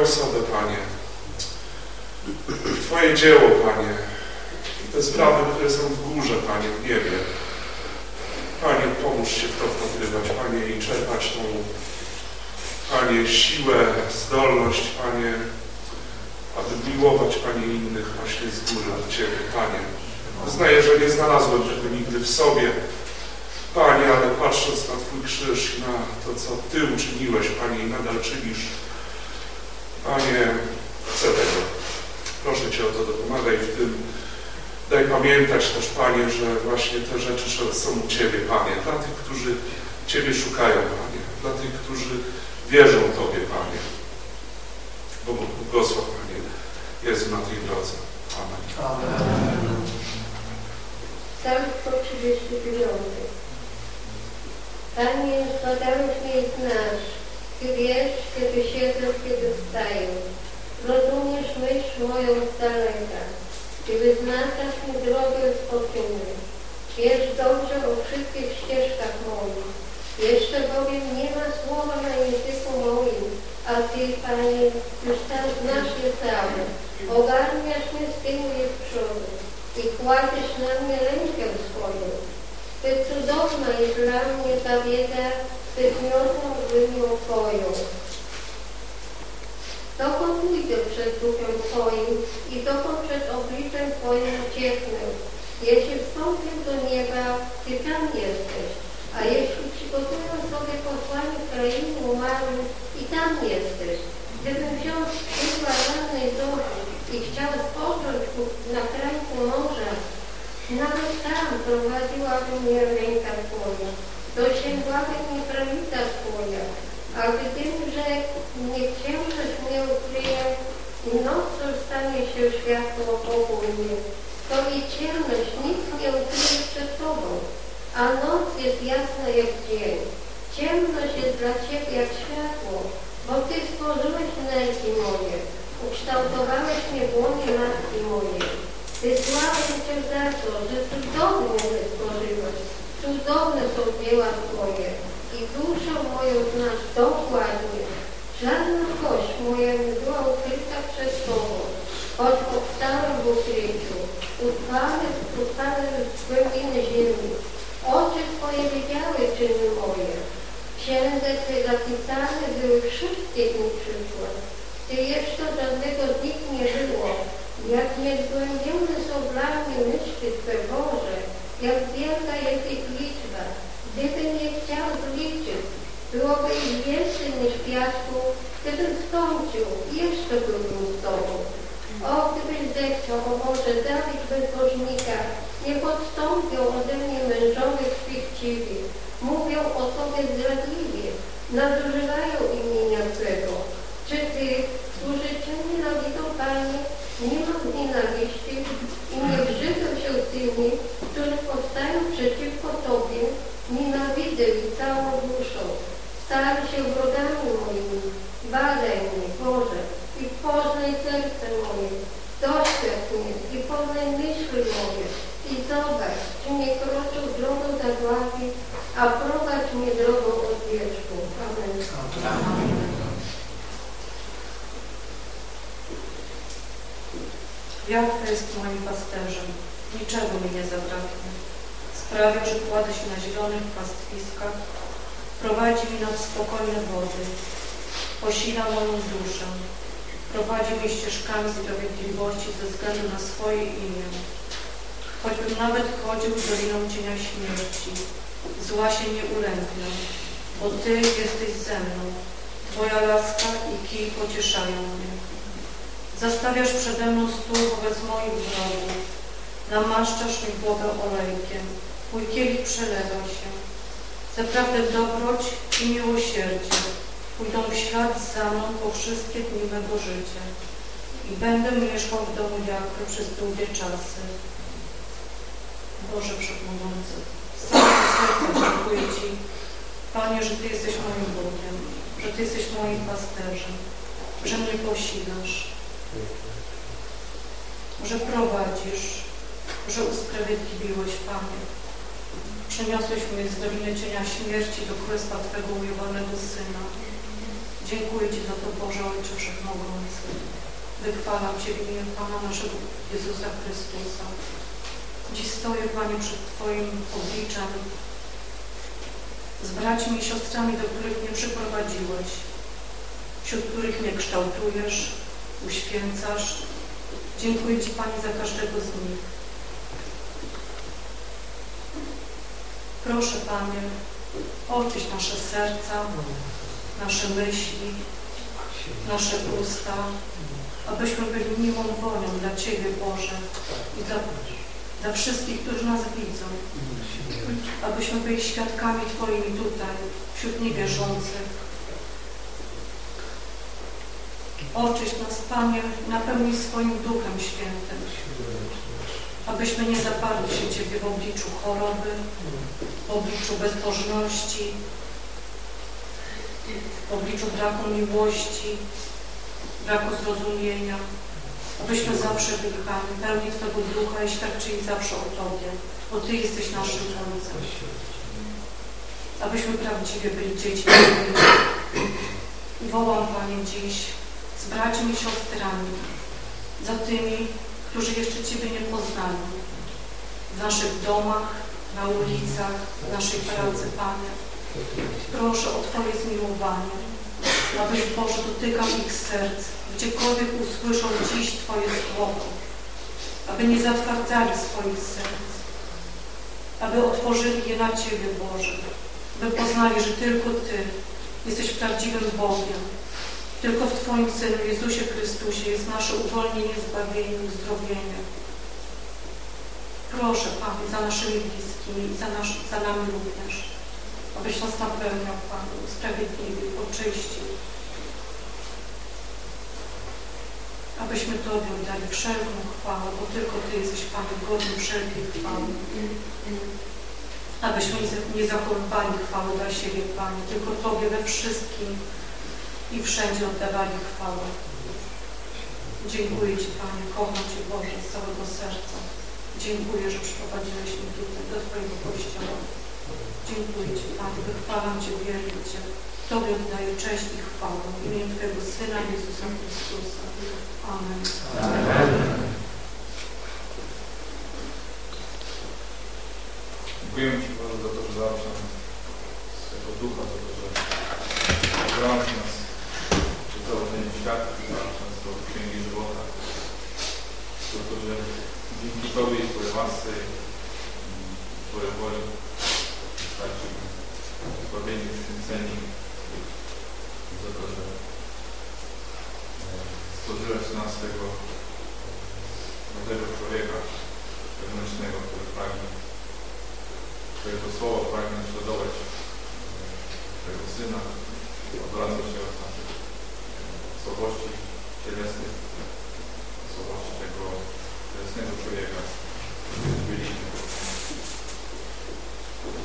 Osobę, Panie, w Twoje dzieło, Panie, i te sprawy, które są w górze, Panie, w niebie. Panie, pomóż się w to wpatrywać, Panie, i czerpać tą, Panie, siłę, zdolność, Panie, aby miłować, Panie, innych właśnie z góry od Ciebie, Panie. Znaję, że nie znalazłem tego nigdy w sobie, Panie, ale patrząc na Twój krzyż i na to, co Ty uczyniłeś, Panie, i nadal czynisz, Panie, chcę tego. Proszę Cię o to, dopomagaj w tym. Daj pamiętać też, Panie, że właśnie te rzeczy są u Ciebie, Panie, dla tych, którzy Ciebie szukają, Panie, dla tych, którzy wierzą Tobie, Panie. Błogosław, Panie, Jezu na tej drodze. Amen. Amen. Psalm 139. Panie, mnie i znasz. Ty wiesz, kiedy siedzę, kiedy wstaję. Rozumiesz myśl moją z daleka. Ty wyznaczasz mi drogę spoczynek. Wiesz dobrze o wszystkich ścieżkach moich. Jeszcze bowiem nie ma słowa na języku moim, a Ty, Panie, już tam znasz je całe. Ogarniasz mnie z tyłu i z przodu i kładziesz na mnie rękę swoją. Cudowna jest dla mnie ta wiedza, miodną wymią Twoją. Dokąd pójdę przed duchem Twoim i dokąd przed obliczem Twoim ucieknę? Jeśli wstąpię do nieba, Ty tam jesteś, a jeśli przygotuję sobie posłanie w krainie umarłych i tam jesteś. Gdybym wziął skrzydła rannej duszy i chciał spocząć na krańcu morza, nawet tam prowadziłaby mnie ręka Twoja, dosięgłaby mnie prawica Twoja, a gdybym rzekł, nie księżyc mnie ukryje i nocą stanie się światło wokół to i ciemność nic nie ukryje przed Tobą, a noc jest jasna jak dzień. Ciemność jest dla Ciebie jak światło, bo Ty stworzyłeś nerki moje, ukształtowałeś mnie w łonie matki mojej. Wysłałem Cię za to, że cudownie mnie stworzyłeś, cudowne są dzieła Twoje i duszę moją znasz dokładnie. Żadna kość moja nie była ukryta przed Tobą, choć powstałem w ukryciu, utrwany, w głębiny ziemi. Oczy Twoje widziały czyny moje. Księdze Ty zapisane były wszystkie dni przyszłe. Ty jeszcze żadnego z nich nie było. Jak niezgłębione są dla mnie myśli Twe Boże, jak wielka jest ich liczba. Gdybym nie chciał zliczyć, byłoby ich więcej niż piasku, gdybym skończył, jeszcze byłbym z Tobą. O, gdybyś zechciał, o Boże, Dawid bezbożnika, niech odstąpią ode mnie mężowie chciwi, mówią o Tobie zdradliwie, nadużywają imienia Twego. Czy Ty, służycielnie nowitą Panie, nie mam nienawiści i nie brzydzę się tymi, którzy powstają przeciwko Tobie, nienawidzę ich całą duszą. Stali się wrogami moimi. Badaj mnie, Boże, i poznaj serce moje. Doświadcz mnie i poznaj myśli moje. I zobacz, czy nie kroczę drogą zagłady, a prowadź mnie drogą odwieczku. Amen. Jachwa jest moim pasterzem, niczego mi nie zabraknie. Sprawia, że kładę się na zielonych pastwiskach, prowadzi mi nad spokojne wody, posila moją duszę, prowadzi mnie ścieżkami sprawiedliwości ze względu na swoje imię. Choćbym nawet chodził doliną cienia śmierci, zła się nie ulęknę, bo Ty jesteś ze mną. Twoja laska i kij pocieszają mnie. Zastawiasz przede mną stół wobec moich wrogów. Namaszczasz mi głowę olejkiem. Mój kielich przelewa się. Zaprawdę dobroć i miłosierdzie pójdą w ślad za mną po wszystkie dni mego życia i będę mieszkał w domu Jakby przez długie czasy. Boże Wszechmogący, z całego serca dziękuję Ci, Panie, że Ty jesteś moim Bogiem, że Ty jesteś moim pasterzem, że mnie posilasz, że prowadzisz, że usprawiedliwiłeś, Panie. Przeniosłeś mnie z doliny cienia śmierci do królestwa Twego umiłowanego Syna. Dziękuję Ci za to, Boże Ojcze Wszechmogący. Wychwalam Cię w imieniu Pana naszego Jezusa Chrystusa. Dziś stoję, Panie, przed Twoim obliczem z braćmi i siostrami, do których mnie przyprowadziłeś, wśród których mnie kształtujesz, uświęcasz. Dziękuję Ci, Panie, za każdego z nich. Proszę, Panie, oczyść nasze serca, nasze myśli, nasze usta, abyśmy byli miłą wonią dla Ciebie, Boże, i dla, dla wszystkich, którzy nas widzą. Abyśmy byli świadkami Twoimi tutaj, wśród niewierzących. Oczyść nas, Panie, napełnij swoim Duchem Świętym, abyśmy nie zaparli się Ciebie w obliczu choroby, w obliczu bezbożności, w obliczu braku miłości, braku zrozumienia, abyśmy zawsze byli, Panie, pełni Twojego Ducha i świadczyli zawsze o Tobie, bo Ty jesteś naszym Ojcem. Abyśmy prawdziwie byli dziećmi I wołam, Panie, dziś z braćmi i siostrami, za tymi, którzy jeszcze Ciebie nie poznali, w naszych domach, na ulicach, w naszej pracy, Panie. Proszę o Twoje zmiłowanie, abyś Boże dotykał ich serc, gdziekolwiek usłyszą dziś Twoje słowo, aby nie zatwardzali swoich serc, aby otworzyli je na Ciebie, Boże, by poznali, że tylko Ty jesteś prawdziwym Bogiem, tylko w Twoim Synu Jezusie Chrystusie jest nasze uwolnienie, zbawienie, uzdrowienie. Proszę, Panie, za naszymi bliskimi i za, nasz, za nami również, abyś nas napełniał, Panie, usprawiedliwił, oczyścił. Abyśmy Tobie oddali wszelką chwałę, bo tylko Ty jesteś, Panie, godny wszelkiej chwały. Abyśmy nie zachowywali chwały dla siebie, Panie, tylko Tobie we wszystkim i wszędzie oddawali chwałę. Dziękuję Ci, Panie, kocham Cię, Boże, z całego serca. Dziękuję, że przyprowadziłeś mnie tutaj, do Twojego Kościoła. Dziękuję Ci, Panie, wychwalam Cię, wielbię Cię. Tobie oddaję cześć i chwałę w imieniu Twojego Syna Jezusa Chrystusa. Amen. Amen. Dziękujemy Ci bardzo za to, że dałeś nam swego ducha, za to, że nas wybrałeś nas do księgi żywota. To, że dzięki Tobie i Twojej łasce i Twojej woli wystarczy zbawienie święceni za to, że stworzyłeś nas tego młodego człowieka wewnętrznego, który pragnie Twojego słowa, pragnie naśladować Twojego Syna, odwracać się od naszych słabości cielesnych, słabości tego cielesnego człowieka, byliśmy.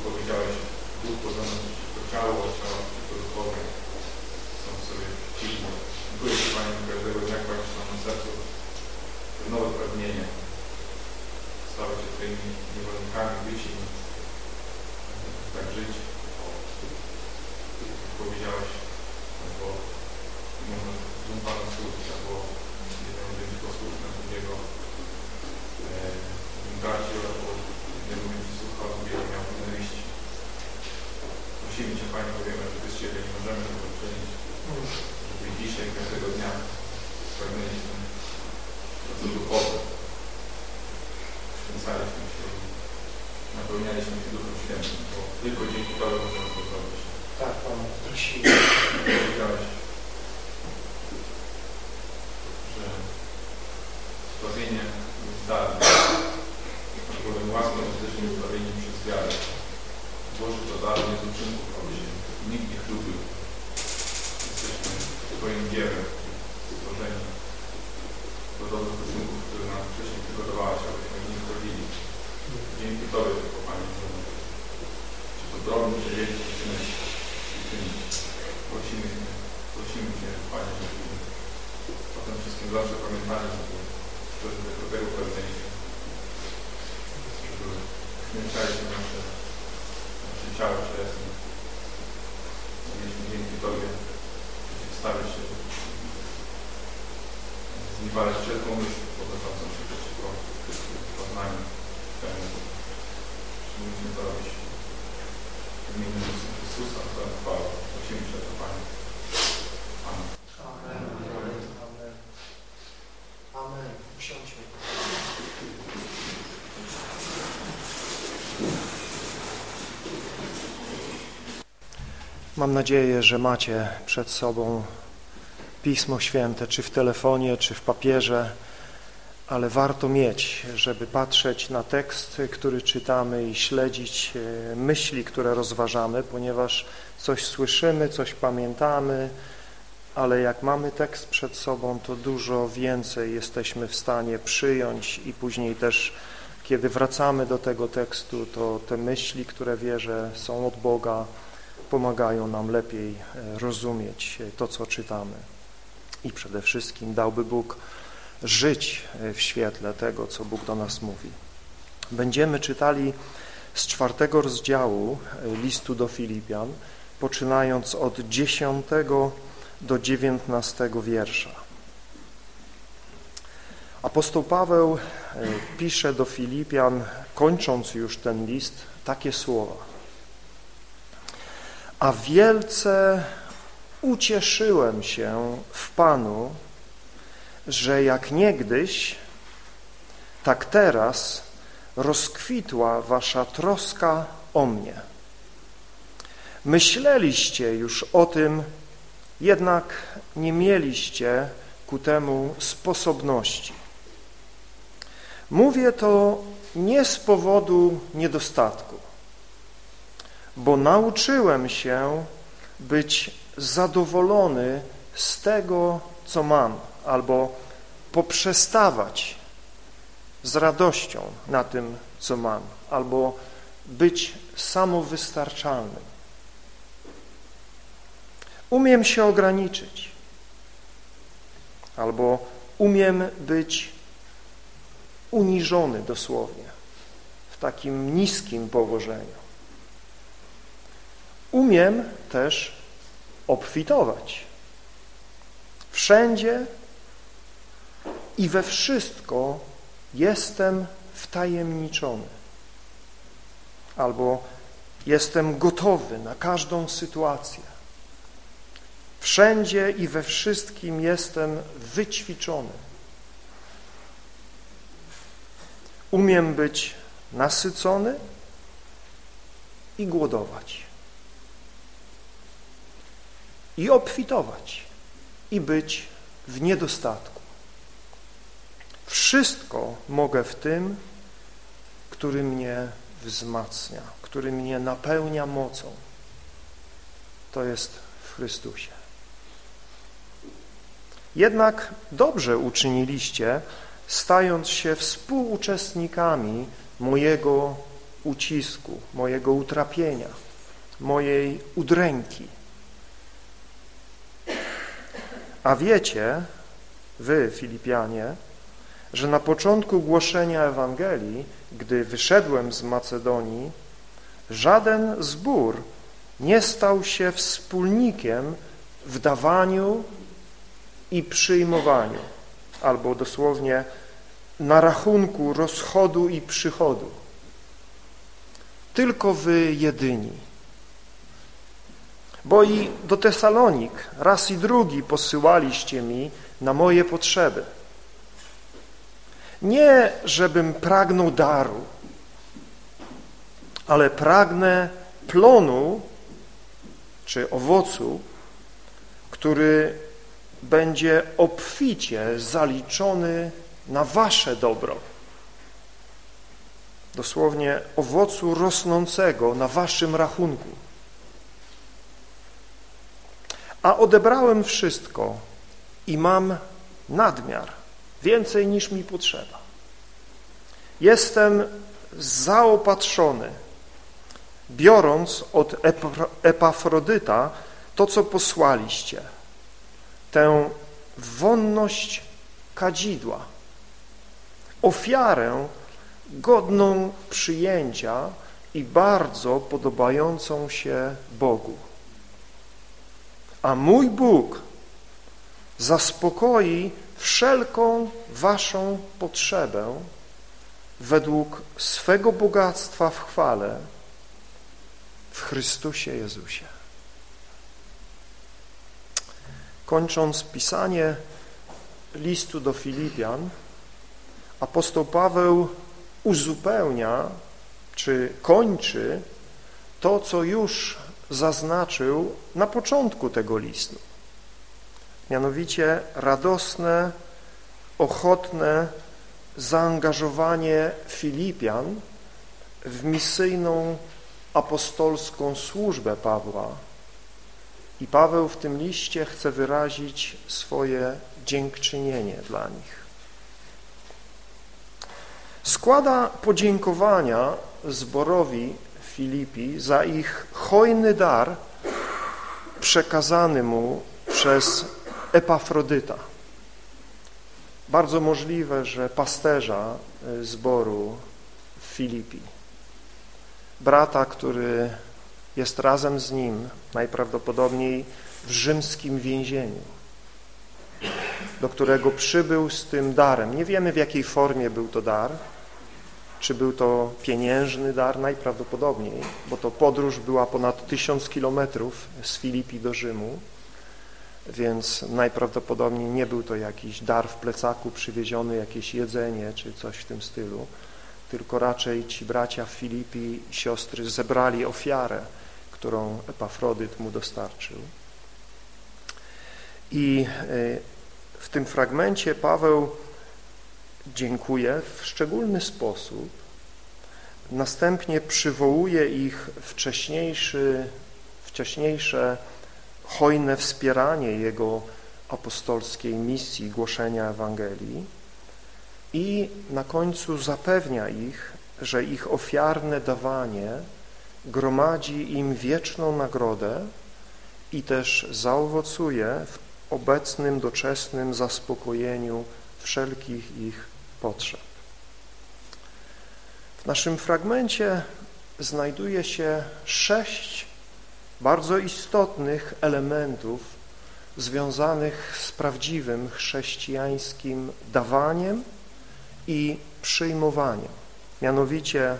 Powiedziałeś, Duch poznać to ciało, ciało to duchowe są w sobie przeciwne. Dziękuję Ci Panie każdego dnia kłaść na sercu nowe pragnienie. Stawać się Twoimi niewolnikami, być im, tak żyć. Powiedziałeś, służyć albo jednemu będzie posłuszne, drugiego gardził, albo jednemu będzie słuchał, drugiego miał nienawiść. Musimy Cię Panie, bo wiemy, że bez Ciebie nie możemy tego uczynić. Żeby dzisiaj, każdego dnia spełniliśmy to duchowe. Przyświęcaliśmy się i napełnialiśmy się Duchem Świętym, bo tylko dzięki Tobie możemy to zrobić. Tak, Pan, prosimy. Mam nadzieję, że macie przed sobą Pismo Święte, czy w telefonie, czy w papierze, ale warto mieć, żeby patrzeć na tekst, który czytamy i śledzić e, myśli, które rozważamy, ponieważ coś słyszymy, coś pamiętamy, ale jak mamy tekst przed sobą, to dużo więcej jesteśmy w stanie przyjąć i później też, kiedy wracamy do tego tekstu, to te myśli, które wierzę są od Boga, pomagają nam lepiej e, rozumieć to, co czytamy. I przede wszystkim dałby Bóg żyć e, w świetle tego, co Bóg do nas mówi. Będziemy czytali z czwartego rozdziału e, listu do Filipian, poczynając od dziesiątego do dziewiętnastego wiersza. Apostoł Paweł pisze do Filipian, kończąc już ten list, takie słowa. A wielce ucieszyłem się w Panu, że jak niegdyś, tak teraz rozkwitła wasza troska o mnie. Myśleliście już o tym, jednak nie mieliście ku temu sposobności. Mówię to nie z powodu niedostatku, bo nauczyłem się być zadowolony z tego, co mam, albo poprzestawać z radością na tym, co mam, albo być samowystarczalnym. Umiem się ograniczyć, albo umiem być uniżony dosłownie, w takim niskim położeniu. Umiem też obfitować. Wszędzie i we wszystko jestem wtajemniczony. Albo jestem gotowy na każdą sytuację. Wszędzie i we wszystkim jestem wyćwiczony. Umiem być nasycony i głodować. I obfitować. I być w niedostatku. Wszystko mogę w tym, który mnie wzmacnia, który mnie napełnia mocą. To jest w Chrystusie. Jednak dobrze uczyniliście, stając się współuczestnikami mojego ucisku, mojego utrapienia, mojej udręki. A wiecie, wy, Filipianie, że na początku głoszenia Ewangelii, gdy wyszedłem z Macedonii, żaden zbór nie stał się wspólnikiem w dawaniu i przyjmowaniu, albo dosłownie na rachunku rozchodu i przychodu. Tylko wy jedyni. Bo i do Tesalonik raz i drugi posyłaliście mi na moje potrzeby. Nie, żebym pragnął daru, ale pragnę plonu czy owocu, który będzie obficie zaliczony na wasze dobro dosłownie owocu rosnącego na waszym rachunku. A odebrałem wszystko i mam nadmiar, więcej niż mi potrzeba. Jestem zaopatrzony, biorąc od Epafrodyta to, co posłaliście, tę wonność kadzidła, ofiarę godną przyjęcia i bardzo podobającą się Bogu. A mój Bóg zaspokoi wszelką waszą potrzebę według swego bogactwa w chwale w Chrystusie Jezusie. Kończąc pisanie listu do Filipian, apostoł Paweł uzupełnia czy kończy to, co już zaznaczył na początku tego listu. Mianowicie radosne, ochotne zaangażowanie Filipian w misyjną apostolską służbę Pawła. I Paweł w tym liście chce wyrazić swoje dziękczynienie dla nich. Składa podziękowania zborowi Filipi za ich hojny dar przekazany mu przez Epafrodyta. Bardzo możliwe, że pasterza y, zboru w Filipi. Brata, który jest razem z nim najprawdopodobniej w rzymskim więzieniu, do którego przybył z tym darem. Nie wiemy, w jakiej formie był to dar, czy był to pieniężny dar, najprawdopodobniej, bo to podróż była ponad tysiąc kilometrów z Filipi do Rzymu, więc najprawdopodobniej nie był to jakiś dar w plecaku przywieziony, jakieś jedzenie czy coś w tym stylu, tylko raczej ci bracia w Filipi i siostry zebrali ofiarę, którą Epafrodyt mu dostarczył. I e, w tym fragmencie Paweł dziękuję w szczególny sposób, następnie przywołuje ich wcześniejszy, wcześniejsze hojne wspieranie jego apostolskiej misji głoszenia Ewangelii i na końcu zapewnia ich, że ich ofiarne dawanie gromadzi im wieczną nagrodę i też zaowocuje w obecnym, doczesnym zaspokojeniu wszelkich ich potrzeb. W naszym fragmencie znajduje się sześć bardzo istotnych elementów związanych z prawdziwym chrześcijańskim dawaniem i przyjmowaniem. Mianowicie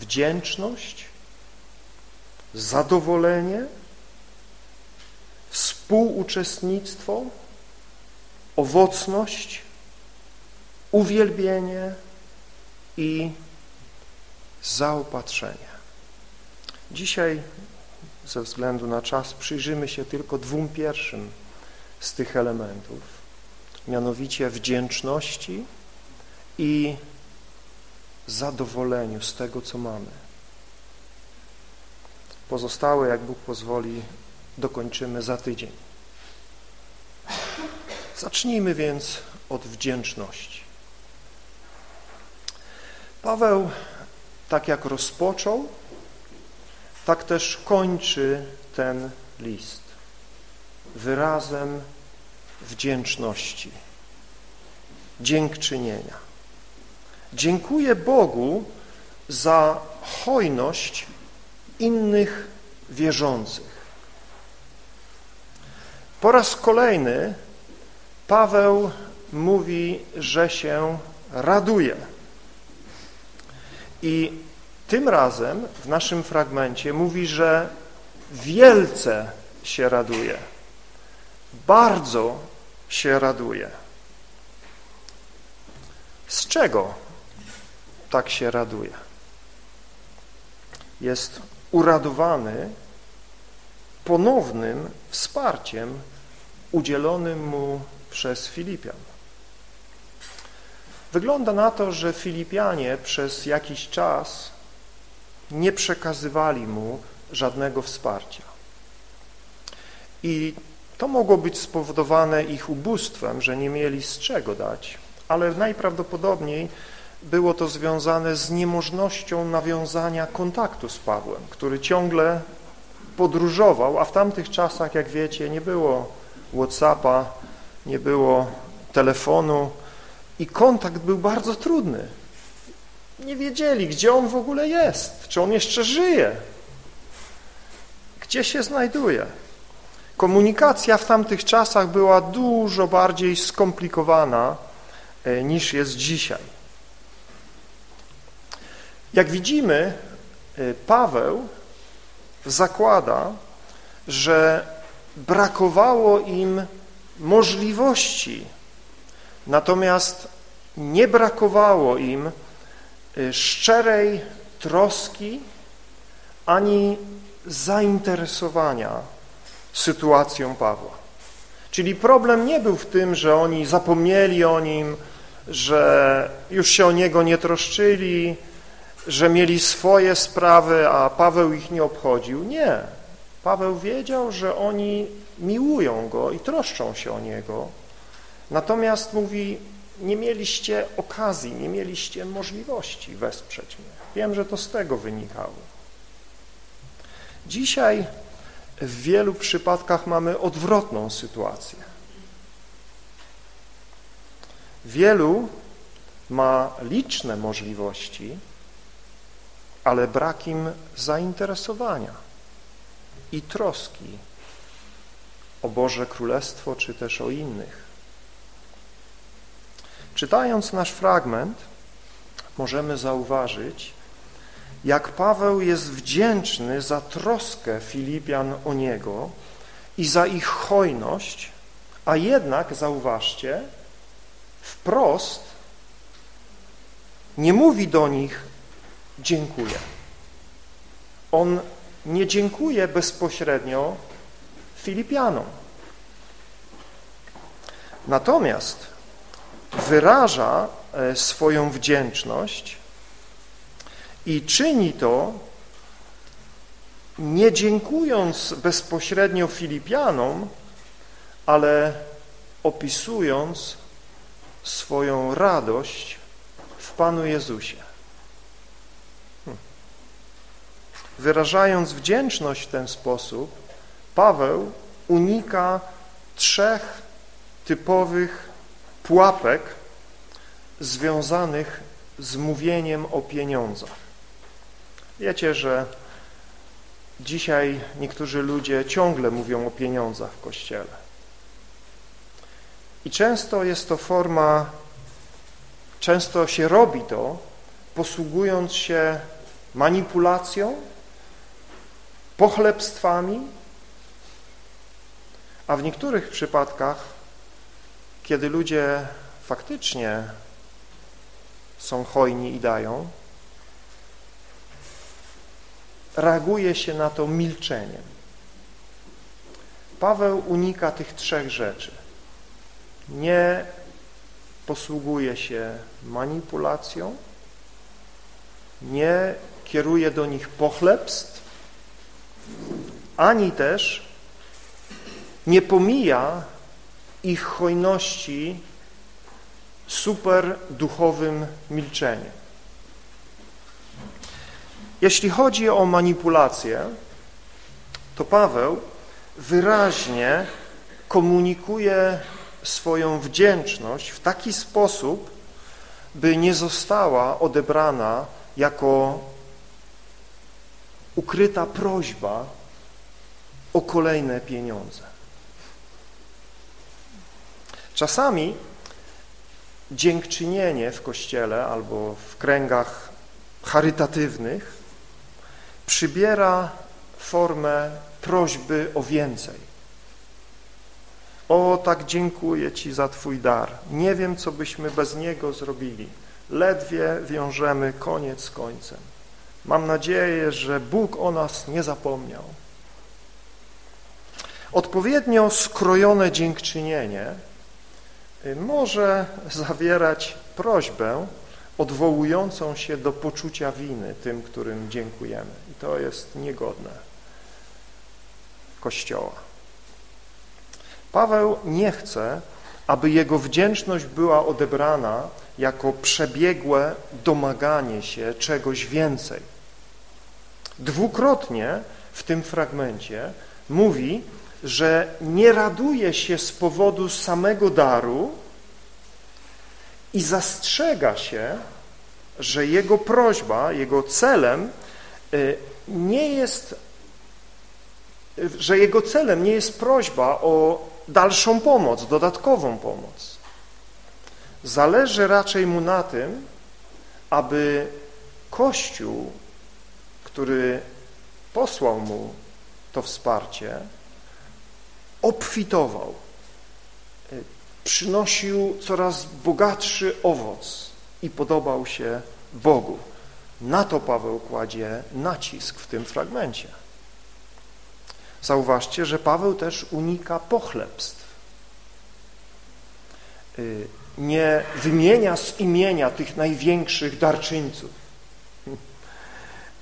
wdzięczność, zadowolenie, współuczestnictwo, owocność, uwielbienie i zaopatrzenie. Dzisiaj ze względu na czas przyjrzymy się tylko dwóm pierwszym z tych elementów, mianowicie wdzięczności i zadowoleniu z tego, co mamy. Pozostałe, jak Bóg pozwoli, dokończymy za tydzień. Zacznijmy więc od wdzięczności. Paweł, tak jak rozpoczął, tak też kończy ten list wyrazem wdzięczności, dziękczynienia. Dziękuję Bogu za hojność innych wierzących. Po raz kolejny Paweł mówi, że się raduje. I tym razem w naszym fragmencie mówi, że wielce się raduje, bardzo się raduje. Z czego tak się raduje? Jest uradowany ponownym wsparciem udzielonym mu przez Filipian. Wygląda na to, że Filipianie przez jakiś czas nie przekazywali mu żadnego wsparcia. I to mogło być spowodowane ich ubóstwem, że nie mieli z czego dać, ale najprawdopodobniej było to związane z niemożnością nawiązania kontaktu z Pawłem, który ciągle podróżował, a w tamtych czasach, jak wiecie, nie było Whatsappa, nie było telefonu i kontakt był bardzo trudny. Nie wiedzieli, gdzie on w ogóle jest, czy on jeszcze żyje, gdzie się znajduje. Komunikacja w tamtych czasach była dużo bardziej skomplikowana e, niż jest dzisiaj. Jak widzimy, e, Paweł zakłada, że brakowało im możliwości, natomiast nie brakowało im y, szczerej troski ani zainteresowania sytuacją Pawła. Czyli problem nie był w tym, że oni zapomnieli o nim, że już się o niego nie troszczyli, że mieli swoje sprawy, a Paweł ich nie obchodził. Nie. Paweł wiedział, że oni miłują go i troszczą się o niego. Natomiast mówi, nie mieliście okazji, nie mieliście możliwości wesprzeć mnie. Wiem, że to z tego wynikało. Dzisiaj w wielu przypadkach mamy odwrotną sytuację. Wielu ma liczne możliwości, ale brak im zainteresowania i troski o Boże Królestwo, czy też o innych. Czytając nasz fragment, możemy zauważyć, jak Paweł jest wdzięczny za troskę Filipian o niego i za ich hojność, a jednak, zauważcie, wprost nie mówi do nich dziękuję. On nie dziękuje bezpośrednio Filipianom. Natomiast wyraża e, swoją wdzięczność i czyni to nie dziękując bezpośrednio Filipianom, ale opisując swoją radość w Panu Jezusie. Wyrażając wdzięczność w ten sposób, Paweł unika trzech typowych pułapek związanych z mówieniem o pieniądzach. Wiecie, że dzisiaj niektórzy ludzie ciągle mówią o pieniądzach w Kościele. I często jest to forma, często się robi to, posługując się manipulacją, pochlebstwami, a w niektórych przypadkach, kiedy ludzie faktycznie są hojni i dają, reaguje się na to milczeniem. Paweł unika tych trzech rzeczy. Nie posługuje się manipulacją, nie kieruje do nich pochlebstw, ani też nie pomija ich hojności super duchowym milczeniem. Jeśli chodzi o manipulację, to Paweł wyraźnie komunikuje swoją wdzięczność w taki sposób, by nie została odebrana jako ukryta prośba o kolejne pieniądze. Czasami dziękczynienie w Kościele albo w kręgach charytatywnych przybiera formę prośby o więcej. O, tak dziękuję Ci za Twój dar. Nie wiem, co byśmy bez niego zrobili. Ledwie wiążemy koniec z końcem. Mam nadzieję, że Bóg o nas nie zapomniał. Odpowiednio skrojone dziękczynienie może zawierać prośbę odwołującą się do poczucia winy tym, którym dziękujemy. I to jest niegodne Kościoła. Paweł nie chce, aby jego wdzięczność była odebrana jako przebiegłe domaganie się czegoś więcej. Dwukrotnie w tym fragmencie mówi, że nie raduje się z powodu samego daru i zastrzega się, że jego prośba, jego celem y, nie jest, że jego celem nie jest prośba o dalszą pomoc, dodatkową pomoc. Zależy raczej mu na tym, aby Kościół, który posłał mu to wsparcie, obfitował, y, przynosił coraz bogatszy owoc i podobał się Bogu. Na to Paweł kładzie nacisk w tym fragmencie. Zauważcie, że Paweł też unika pochlebstw. Y, nie wymienia z imienia tych największych darczyńców.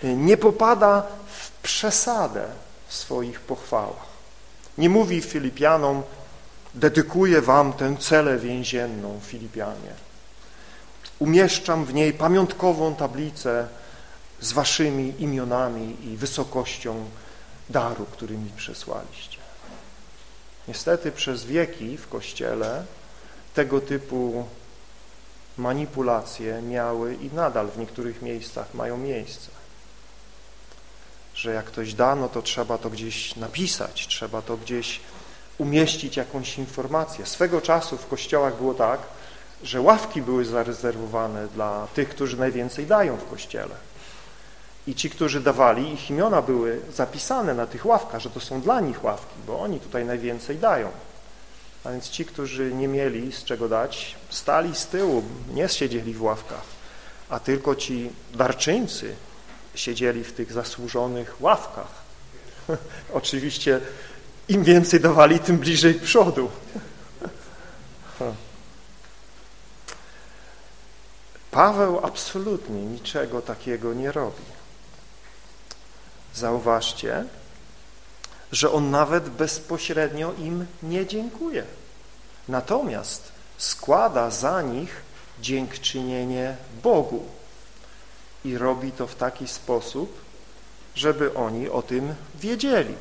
Y, nie popada w przesadę w swoich pochwałach. Nie mówi Filipianom, dedykuję wam tę celę więzienną, Filipianie. Umieszczam w niej pamiątkową tablicę z waszymi imionami i wysokością daru, który mi przesłaliście. Niestety przez wieki w Kościele tego typu manipulacje miały i nadal w niektórych miejscach mają miejsce. Że jak ktoś da, no to trzeba to gdzieś napisać, trzeba to gdzieś umieścić jakąś informację. Swego czasu w kościołach było tak, że ławki były zarezerwowane dla tych, którzy najwięcej dają w kościele. I ci, którzy dawali, ich imiona były zapisane na tych ławkach, że to są dla nich ławki, bo oni tutaj najwięcej dają. A więc ci, którzy nie mieli z czego dać, stali z tyłu, nie siedzieli w ławkach, a tylko ci darczyńcy siedzieli w tych zasłużonych ławkach. Oczywiście im więcej dawali, tym bliżej przodu. Paweł absolutnie niczego takiego nie robi. Zauważcie, że on nawet bezpośrednio im nie dziękuje. Natomiast składa za nich dziękczynienie Bogu i robi to w taki sposób, żeby oni o tym wiedzieli.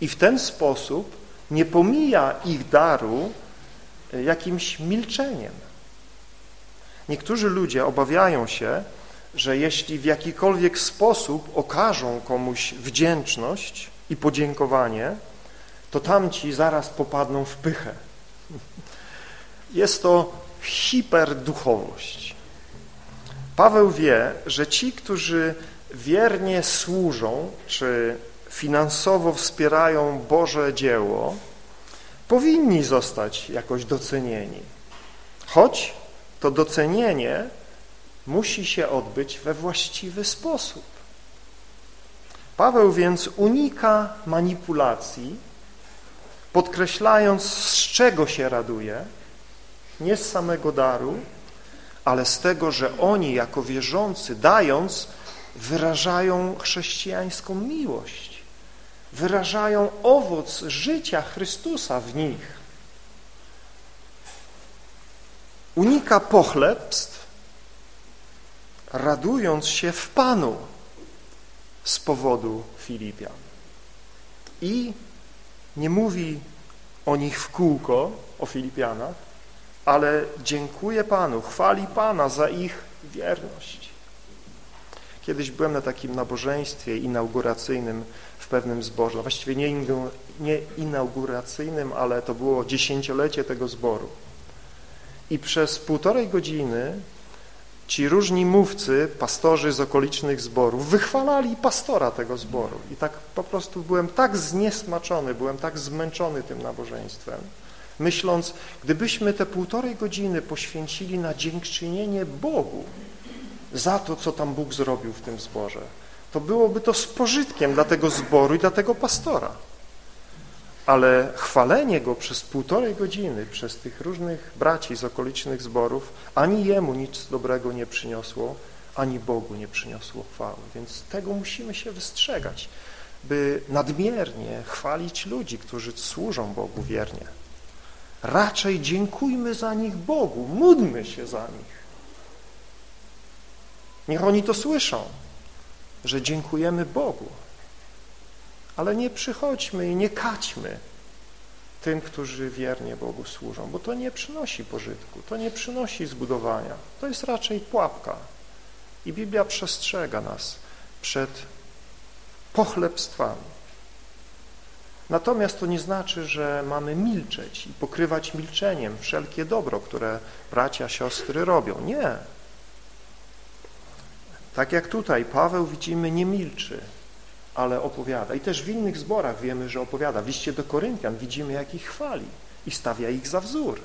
I w ten sposób nie pomija ich daru e, jakimś milczeniem. Niektórzy ludzie obawiają się, że jeśli w jakikolwiek sposób okażą komuś wdzięczność i podziękowanie, to tamci zaraz popadną w pychę. Jest to hiperduchowość. Paweł wie, że ci, którzy wiernie służą, czy finansowo wspierają Boże dzieło, powinni zostać jakoś docenieni. Choć to docenienie musi się odbyć we właściwy sposób. Paweł więc unika manipulacji, podkreślając, z czego się raduje, nie z samego daru, ale z tego, że oni jako wierzący, dając, wyrażają chrześcijańską miłość, wyrażają owoc życia Chrystusa w nich. Unika pochlebstw, radując się w Panu z powodu Filipian. I nie mówi o nich w kółko, o Filipianach, ale dziękuję Panu, chwali Pana za ich wierność. Kiedyś byłem na takim nabożeństwie inauguracyjnym w pewnym zborze, właściwie nie, nie inauguracyjnym, ale to było dziesięciolecie tego zboru. I przez półtorej godziny ci różni mówcy, pastorzy z okolicznych zborów wychwalali pastora tego zboru. I tak po prostu byłem tak zniesmaczony, byłem tak zmęczony tym nabożeństwem, myśląc, gdybyśmy te półtorej godziny poświęcili na dziękczynienie Bogu za to, co tam Bóg zrobił w tym zborze, to byłoby to z pożytkiem dla tego zboru i dla tego pastora. ale chwalenie Go przez półtorej godziny, przez tych różnych braci z okolicznych zborów, ani Jemu nic dobrego nie przyniosło, ani Bogu nie przyniosło chwały. Więc tego musimy się wystrzegać, by nadmiernie chwalić ludzi, którzy służą Bogu wiernie. Raczej dziękujmy za nich Bogu, módlmy się za nich. Niech oni to słyszą, że dziękujemy Bogu. Ale nie przychodźmy i nie kaćmy tym, którzy wiernie Bogu służą, bo to nie przynosi pożytku, to nie przynosi zbudowania. To jest raczej pułapka. I Biblia przestrzega nas przed pochlebstwami. Natomiast to nie znaczy, że mamy milczeć i pokrywać milczeniem wszelkie dobro, które bracia, siostry robią. Nie. Tak jak tutaj Paweł widzimy nie milczy, ale opowiada. I też w innych zborach wiemy, że opowiada. W liście do Koryntian widzimy, jak ich chwali i stawia ich za wzór.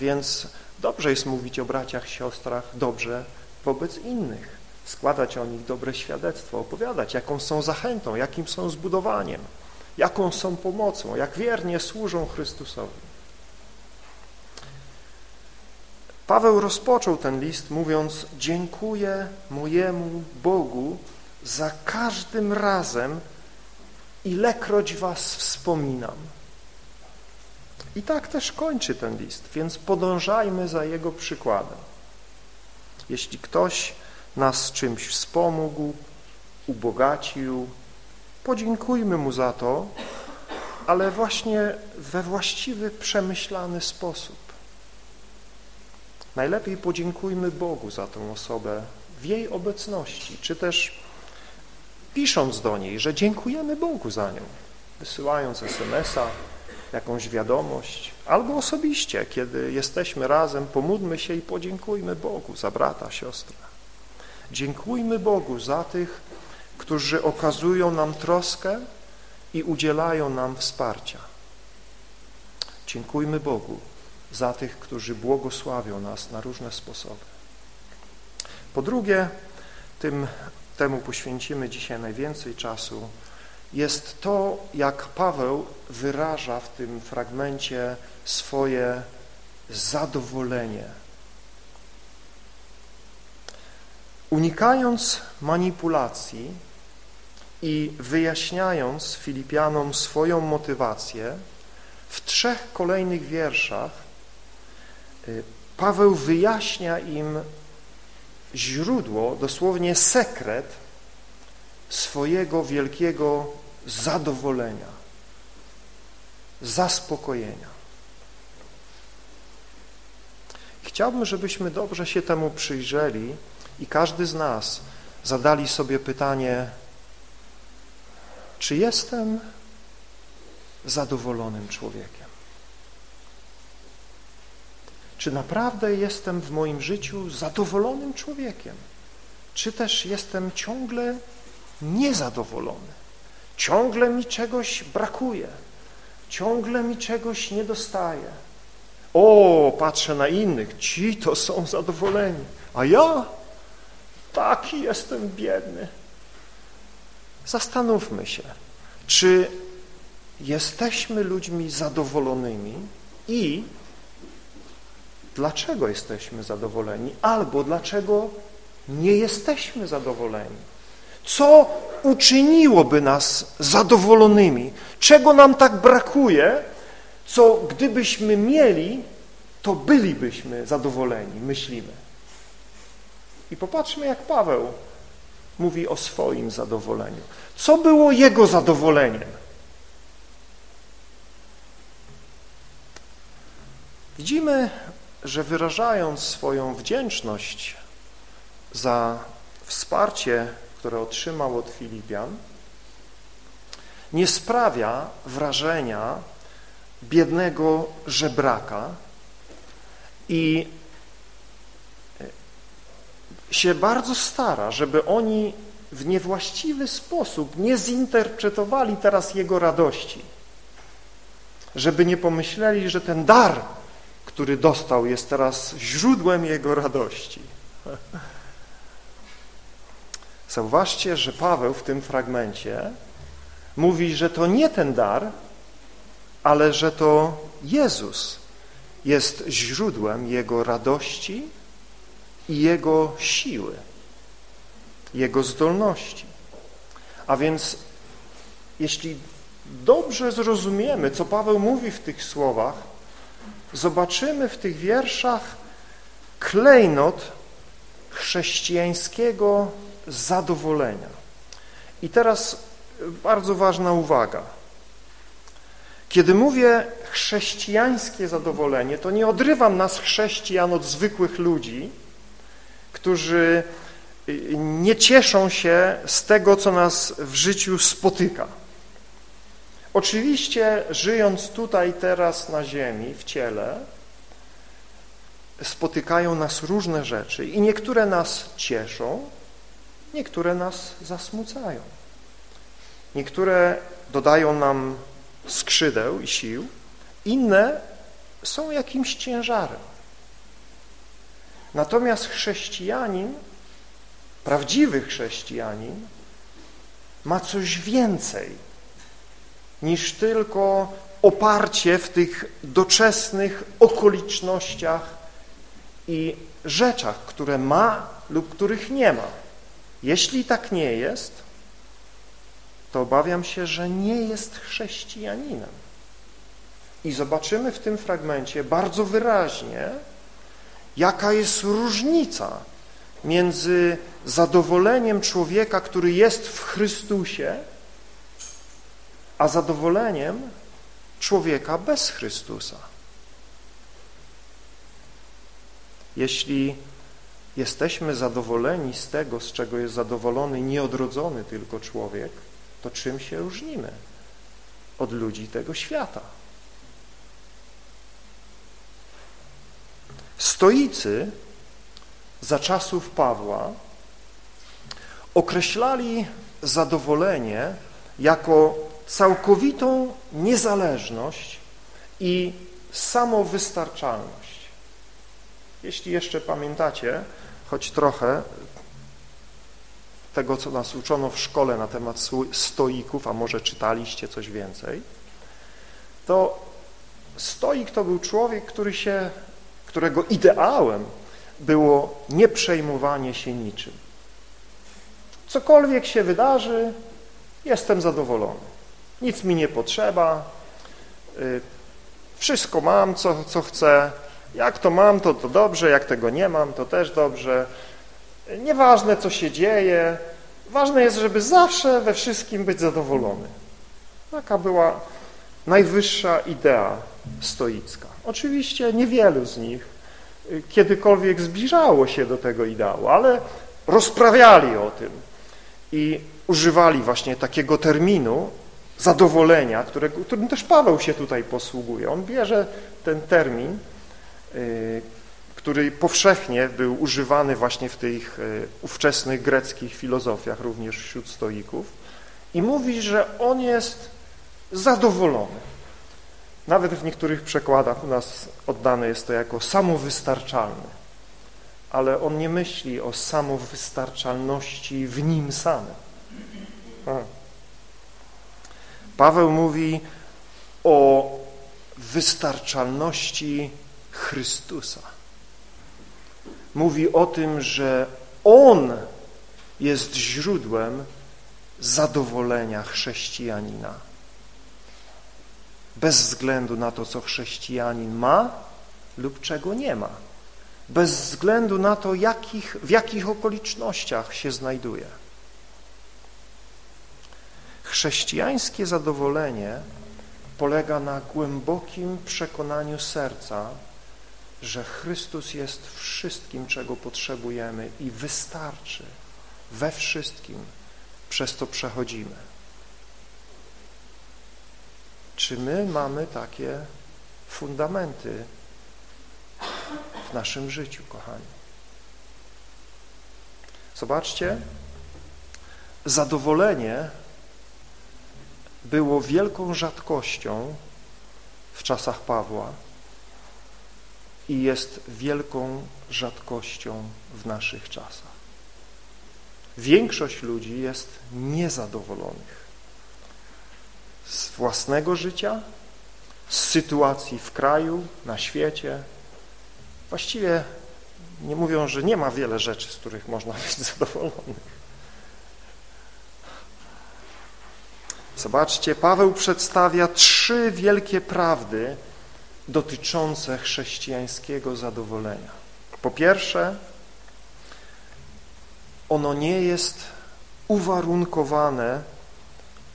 Więc dobrze jest mówić o braciach, siostrach, dobrze wobec innych, składać o nich dobre świadectwo, opowiadać, jaką są zachętą, jakim są zbudowaniem, jaką są pomocą, jak wiernie służą Chrystusowi. Paweł rozpoczął ten list mówiąc dziękuję mojemu Bogu za każdym razem, ilekroć was wspominam. I tak też kończy ten list, więc podążajmy za jego przykładem. Jeśli ktoś nas czymś wspomógł, ubogacił, podziękujmy mu za to, ale właśnie we właściwy, przemyślany sposób. Najlepiej podziękujmy Bogu za tę osobę w jej obecności, czy też pisząc do niej, że dziękujemy Bogu za nią, wysyłając SMS-a, jakąś wiadomość, albo osobiście, kiedy jesteśmy razem, pomódlmy się i podziękujmy Bogu za brata, siostrę. Dziękujmy Bogu za tych, którzy okazują nam troskę i udzielają nam wsparcia. Dziękujmy Bogu za tych, którzy błogosławią nas na różne sposoby. Po drugie, tym temu poświęcimy dzisiaj najwięcej czasu, jest to, jak Paweł wyraża w tym fragmencie swoje zadowolenie. Unikając manipulacji i wyjaśniając Filipianom swoją motywację, w trzech kolejnych wierszach y, Paweł wyjaśnia im źródło, dosłownie sekret swojego wielkiego zadowolenia, zaspokojenia. Chciałbym, żebyśmy dobrze się temu przyjrzeli i każdy z nas zadali sobie pytanie, czy jestem zadowolonym człowiekiem? Czy naprawdę jestem w moim życiu zadowolonym człowiekiem? Czy też jestem ciągle niezadowolony? Ciągle mi czegoś brakuje, ciągle mi czegoś nie dostaje. O, patrzę na innych, ci to są zadowoleni, a ja taki jestem biedny. Zastanówmy się, czy jesteśmy ludźmi zadowolonymi i dlaczego jesteśmy zadowoleni albo dlaczego nie jesteśmy zadowoleni. Co uczyniłoby nas zadowolonymi? Czego nam tak brakuje, co gdybyśmy mieli, to bylibyśmy zadowoleni, myślimy. I popatrzmy, jak Paweł mówi o swoim zadowoleniu. Co było jego zadowoleniem? Widzimy że wyrażając swoją wdzięczność za wsparcie, które otrzymał od Filipian, nie sprawia wrażenia biednego żebraka i się bardzo stara, żeby oni w niewłaściwy sposób nie zinterpretowali teraz jego radości, żeby nie pomyśleli, że ten dar który dostał, jest teraz źródłem jego radości. Zauważcie, że Paweł w tym fragmencie mówi, że to nie ten dar ale że to Jezus jest źródłem Jego radości i Jego siły, Jego zdolności. A więc jeśli dobrze zrozumiemy, co Paweł mówi w tych słowach, zobaczymy w tych wierszach klejnot chrześcijańskiego zadowolenia. I teraz bardzo ważna uwaga. Kiedy mówię chrześcijańskie zadowolenie, to nie odrywam nas chrześcijan od zwykłych ludzi, którzy nie cieszą się z tego, co nas w życiu spotyka. Oczywiście, żyjąc tutaj teraz na ziemi, w ciele, spotykają nas różne rzeczy i niektóre nas cieszą, niektóre nas zasmucają. Niektóre dodają nam skrzydeł i sił, inne są jakimś ciężarem. Natomiast chrześcijanin, prawdziwy chrześcijanin ma coś więcej niż tylko oparcie w tych doczesnych okolicznościach i rzeczach, które ma lub których nie ma. Jeśli tak nie jest, to obawiam się, że nie jest chrześcijaninem. I zobaczymy w tym fragmencie bardzo wyraźnie, jaka jest różnica między zadowoleniem człowieka, który jest w Chrystusie, a zadowoleniem człowieka bez Chrystusa. Jeśli jesteśmy zadowoleni z tego, z czego jest zadowolony nieodrodzony tylko człowiek, to czym się różnimy od ludzi tego świata? Stoicy za czasów Pawła określali zadowolenie jako całkowitą niezależność i samowystarczalność. Jeśli jeszcze pamiętacie, choć trochę tego, co nas uczono w szkole na temat stoików, a może czytaliście coś więcej, to stoik to był człowiek, który się, którego ideałem było nieprzejmowanie się niczym. Cokolwiek się wydarzy, jestem zadowolony. Nic mi nie potrzeba, y, wszystko mam, co, co chcę. Jak to mam, to, to dobrze, jak tego nie mam, to też dobrze. Nieważne, co się dzieje, ważne jest, żeby zawsze we wszystkim być zadowolony. Taka była najwyższa idea stoicka. Oczywiście niewielu z nich y, kiedykolwiek zbliżało się do tego ideału, ale rozprawiali o tym i używali właśnie takiego terminu zadowolenia, którego, którym też Paweł się tutaj posługuje. On bierze ten termin, y, który powszechnie był używany właśnie w tych y, ówczesnych greckich filozofiach, również wśród stoików i mówi, że on jest zadowolony. Nawet w niektórych przekładach u nas oddane jest to jako samowystarczalny, ale on nie myśli o samowystarczalności w nim samym. Paweł mówi o wystarczalności Chrystusa. Mówi o tym, że On jest źródłem zadowolenia chrześcijanina. Bez względu na to, co chrześcijanin ma lub czego nie ma. Bez względu na to, jakich, w jakich okolicznościach się znajduje. Chrześcijańskie zadowolenie polega na głębokim przekonaniu serca, że Chrystus jest wszystkim, czego potrzebujemy i wystarczy we wszystkim, przez to przechodzimy. Czy my mamy takie fundamenty w naszym życiu, kochani? Zobaczcie, zadowolenie było wielką rzadkością w czasach Pawła i jest wielką rzadkością w naszych czasach. Większość ludzi jest niezadowolonych z własnego życia, z sytuacji w kraju, na świecie. Właściwie nie mówią, że nie ma wiele rzeczy, z których można być zadowolony. Zobaczcie, Paweł przedstawia trzy wielkie prawdy dotyczące chrześcijańskiego zadowolenia. Po pierwsze, ono nie jest uwarunkowane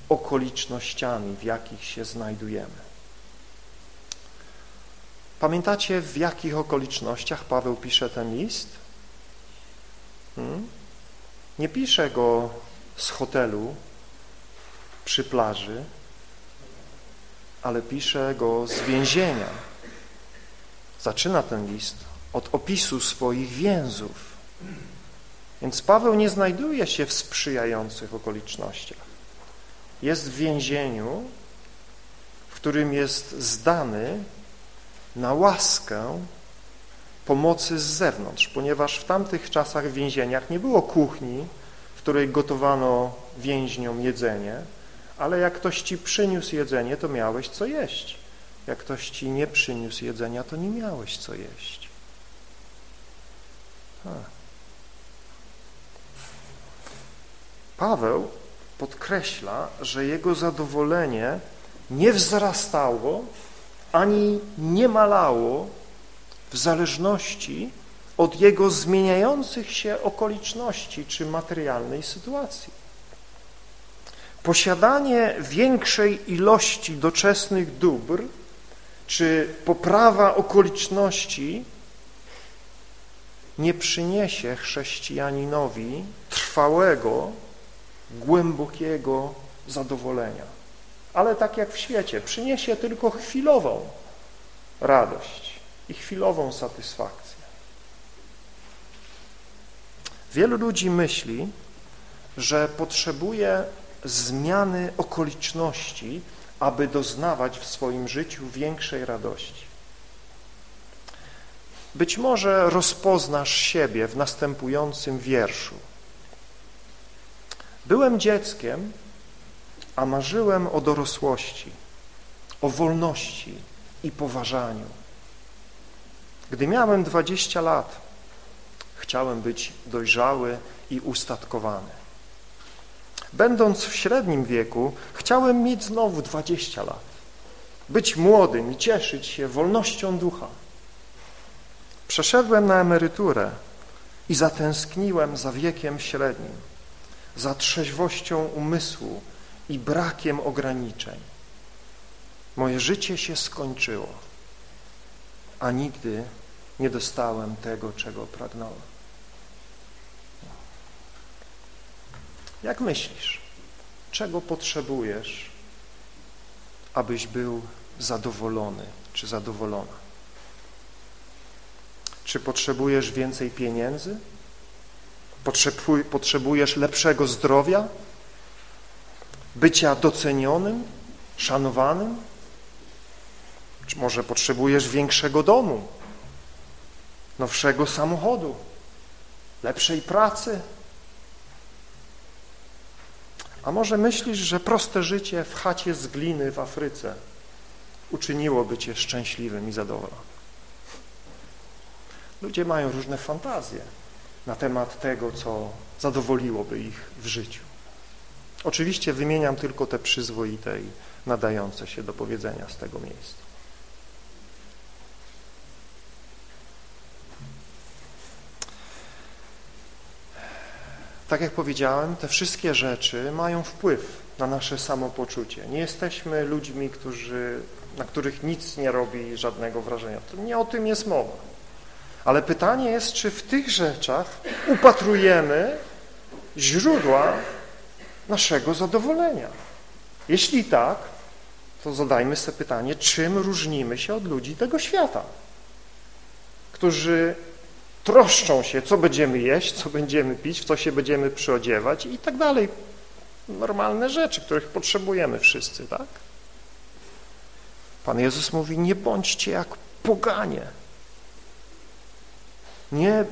okolicznościami, w jakich się znajdujemy. Pamiętacie, w jakich okolicznościach Paweł pisze ten list? Hmm? Nie pisze go z hotelu przy plaży, ale pisze go z więzienia. Zaczyna ten list od opisu swoich więzów. Więc Paweł nie znajduje się w sprzyjających okolicznościach. Jest w więzieniu, w którym jest zdany na łaskę pomocy z zewnątrz, ponieważ w tamtych czasach w więzieniach nie było kuchni, w której gotowano więźniom jedzenie, ale jak ktoś ci przyniósł jedzenie, to miałeś co jeść. Jak ktoś ci nie przyniósł jedzenia, to nie miałeś co jeść. Ha. Paweł podkreśla, że jego zadowolenie nie wzrastało ani nie malało w zależności od jego zmieniających się okoliczności czy materialnej sytuacji. Posiadanie większej ilości doczesnych dóbr czy poprawa okoliczności nie przyniesie chrześcijaninowi trwałego, głębokiego zadowolenia ale tak jak w świecie, przyniesie tylko chwilową radość i chwilową satysfakcję. Wielu ludzi myśli, że potrzebuje zmiany okoliczności, aby doznawać w swoim życiu większej radości. Być może rozpoznasz siebie w następującym wierszu. Byłem dzieckiem, a marzyłem o dorosłości, o wolności i poważaniu. Gdy miałem 20 lat, chciałem być dojrzały i ustatkowany. Będąc w średnim wieku, chciałem mieć znowu 20 lat, być młodym i cieszyć się wolnością ducha. Przeszedłem na emeryturę i zatęskniłem za wiekiem średnim, za trzeźwością umysłu i brakiem ograniczeń. Moje życie się skończyło, a nigdy nie dostałem tego, czego pragnąłem. Jak myślisz, czego potrzebujesz, abyś był zadowolony czy zadowolona? Czy potrzebujesz więcej pieniędzy? Potrzebujesz lepszego zdrowia? bycia docenionym, szanowanym? Czy może potrzebujesz większego domu, nowszego samochodu, lepszej pracy? A może myślisz, że proste życie w chacie z gliny w Afryce uczyniłoby cię szczęśliwym i zadowolonym? Ludzie mają różne fantazje na temat tego, co zadowoliłoby ich w życiu. Oczywiście wymieniam tylko te przyzwoite i nadające się do powiedzenia z tego miejsca. Tak jak powiedziałem, te wszystkie rzeczy mają wpływ na nasze samopoczucie. Nie jesteśmy ludźmi, którzy, na których nic nie robi żadnego wrażenia. To nie o tym jest mowa. Ale pytanie jest, czy w tych rzeczach upatrujemy źródła naszego zadowolenia. Jeśli tak, to zadajmy sobie pytanie, czym różnimy się od ludzi tego świata, którzy troszczą się, co będziemy jeść, co będziemy pić, w co się będziemy przyodziewać i tak dalej. Normalne rzeczy, których potrzebujemy wszyscy, tak? Pan Jezus mówi, nie bądźcie jak poganie. Nie,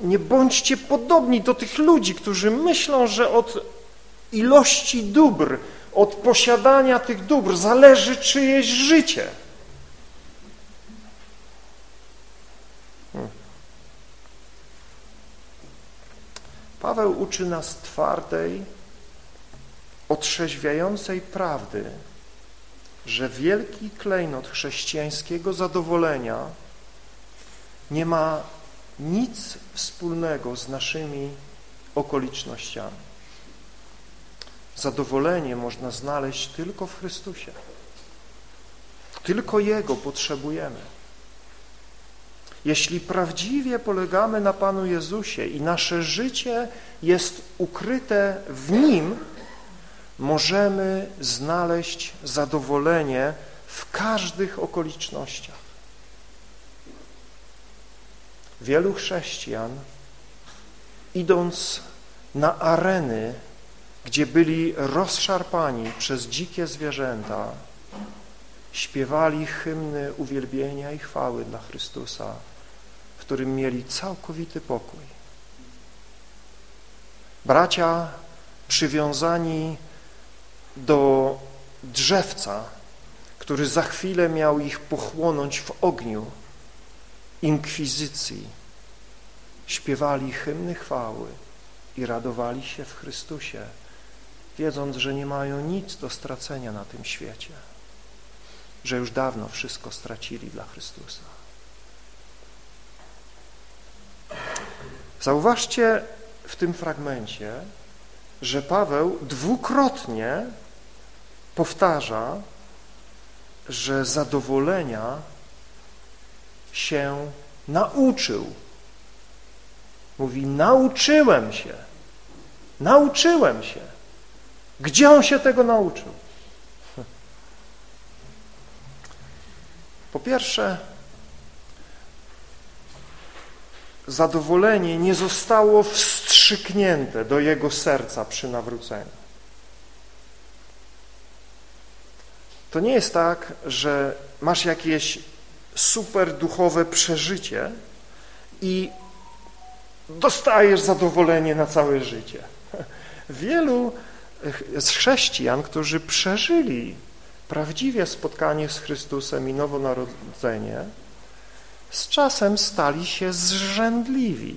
nie bądźcie podobni do tych ludzi, którzy myślą, że od ilości dóbr, od posiadania tych dóbr zależy czyjeś życie. Hmm. Paweł uczy nas twardej, otrzeźwiającej prawdy, że wielki klejnot chrześcijańskiego zadowolenia nie ma nic wspólnego z naszymi okolicznościami. Zadowolenie można znaleźć tylko w Chrystusie. Tylko Jego potrzebujemy. Jeśli prawdziwie polegamy na Panu Jezusie i nasze życie jest ukryte w Nim, możemy znaleźć zadowolenie w każdych okolicznościach. Wielu chrześcijan, idąc na areny, gdzie byli rozszarpani przez dzikie zwierzęta, śpiewali hymny uwielbienia i chwały dla Chrystusa, w którym mieli całkowity pokój. Bracia przywiązani do drzewca, który za chwilę miał ich pochłonąć w ogniu inkwizycji, śpiewali hymny chwały i radowali się w Chrystusie, wiedząc, że nie mają nic do stracenia na tym świecie, że już dawno wszystko stracili dla Chrystusa. Zauważcie w tym fragmencie, że Paweł dwukrotnie powtarza, że zadowolenia się nauczył. Mówi, nauczyłem się, nauczyłem się. Gdzie on się tego nauczył? Po pierwsze, zadowolenie nie zostało wstrzyknięte do jego serca przy nawróceniu. To nie jest tak, że masz jakieś super duchowe przeżycie i dostajesz zadowolenie na całe życie. Wielu z chrześcijan, którzy przeżyli prawdziwie spotkanie z Chrystusem i nowonarodzenie, z czasem stali się zrzędliwi,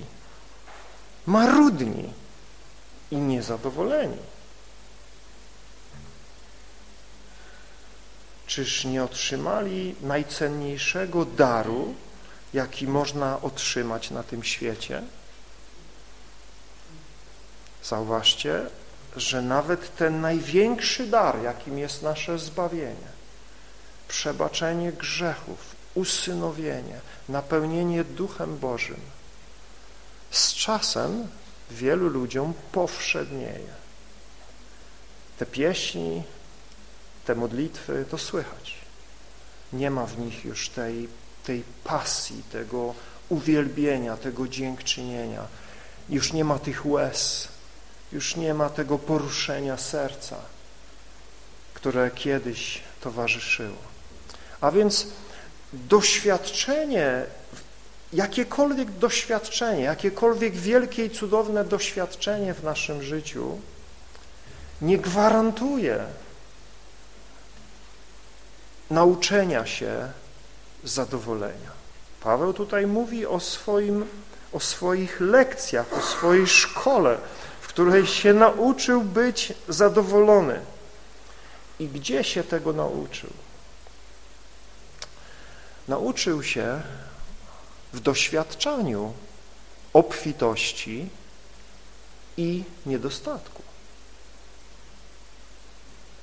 marudni i niezadowoleni. Czyż nie otrzymali najcenniejszego daru, jaki można otrzymać na tym świecie? Zauważcie, że nawet ten największy dar, jakim jest nasze zbawienie, przebaczenie grzechów, usynowienie, napełnienie Duchem Bożym, z czasem wielu ludziom powszednieje. Te pieśni, te modlitwy, to słychać. Nie ma w nich już tej, tej pasji, tego uwielbienia, tego dziękczynienia. Już nie ma tych łez, już nie ma tego poruszenia serca, które kiedyś towarzyszyło. A więc doświadczenie, jakiekolwiek doświadczenie, jakiekolwiek wielkie i cudowne doświadczenie w naszym życiu nie gwarantuje nauczenia się zadowolenia. Paweł tutaj mówi o, swoim, o swoich lekcjach, o swojej szkole, w której się nauczył być zadowolony. I gdzie się tego nauczył? Nauczył się w doświadczaniu obfitości i niedostatku.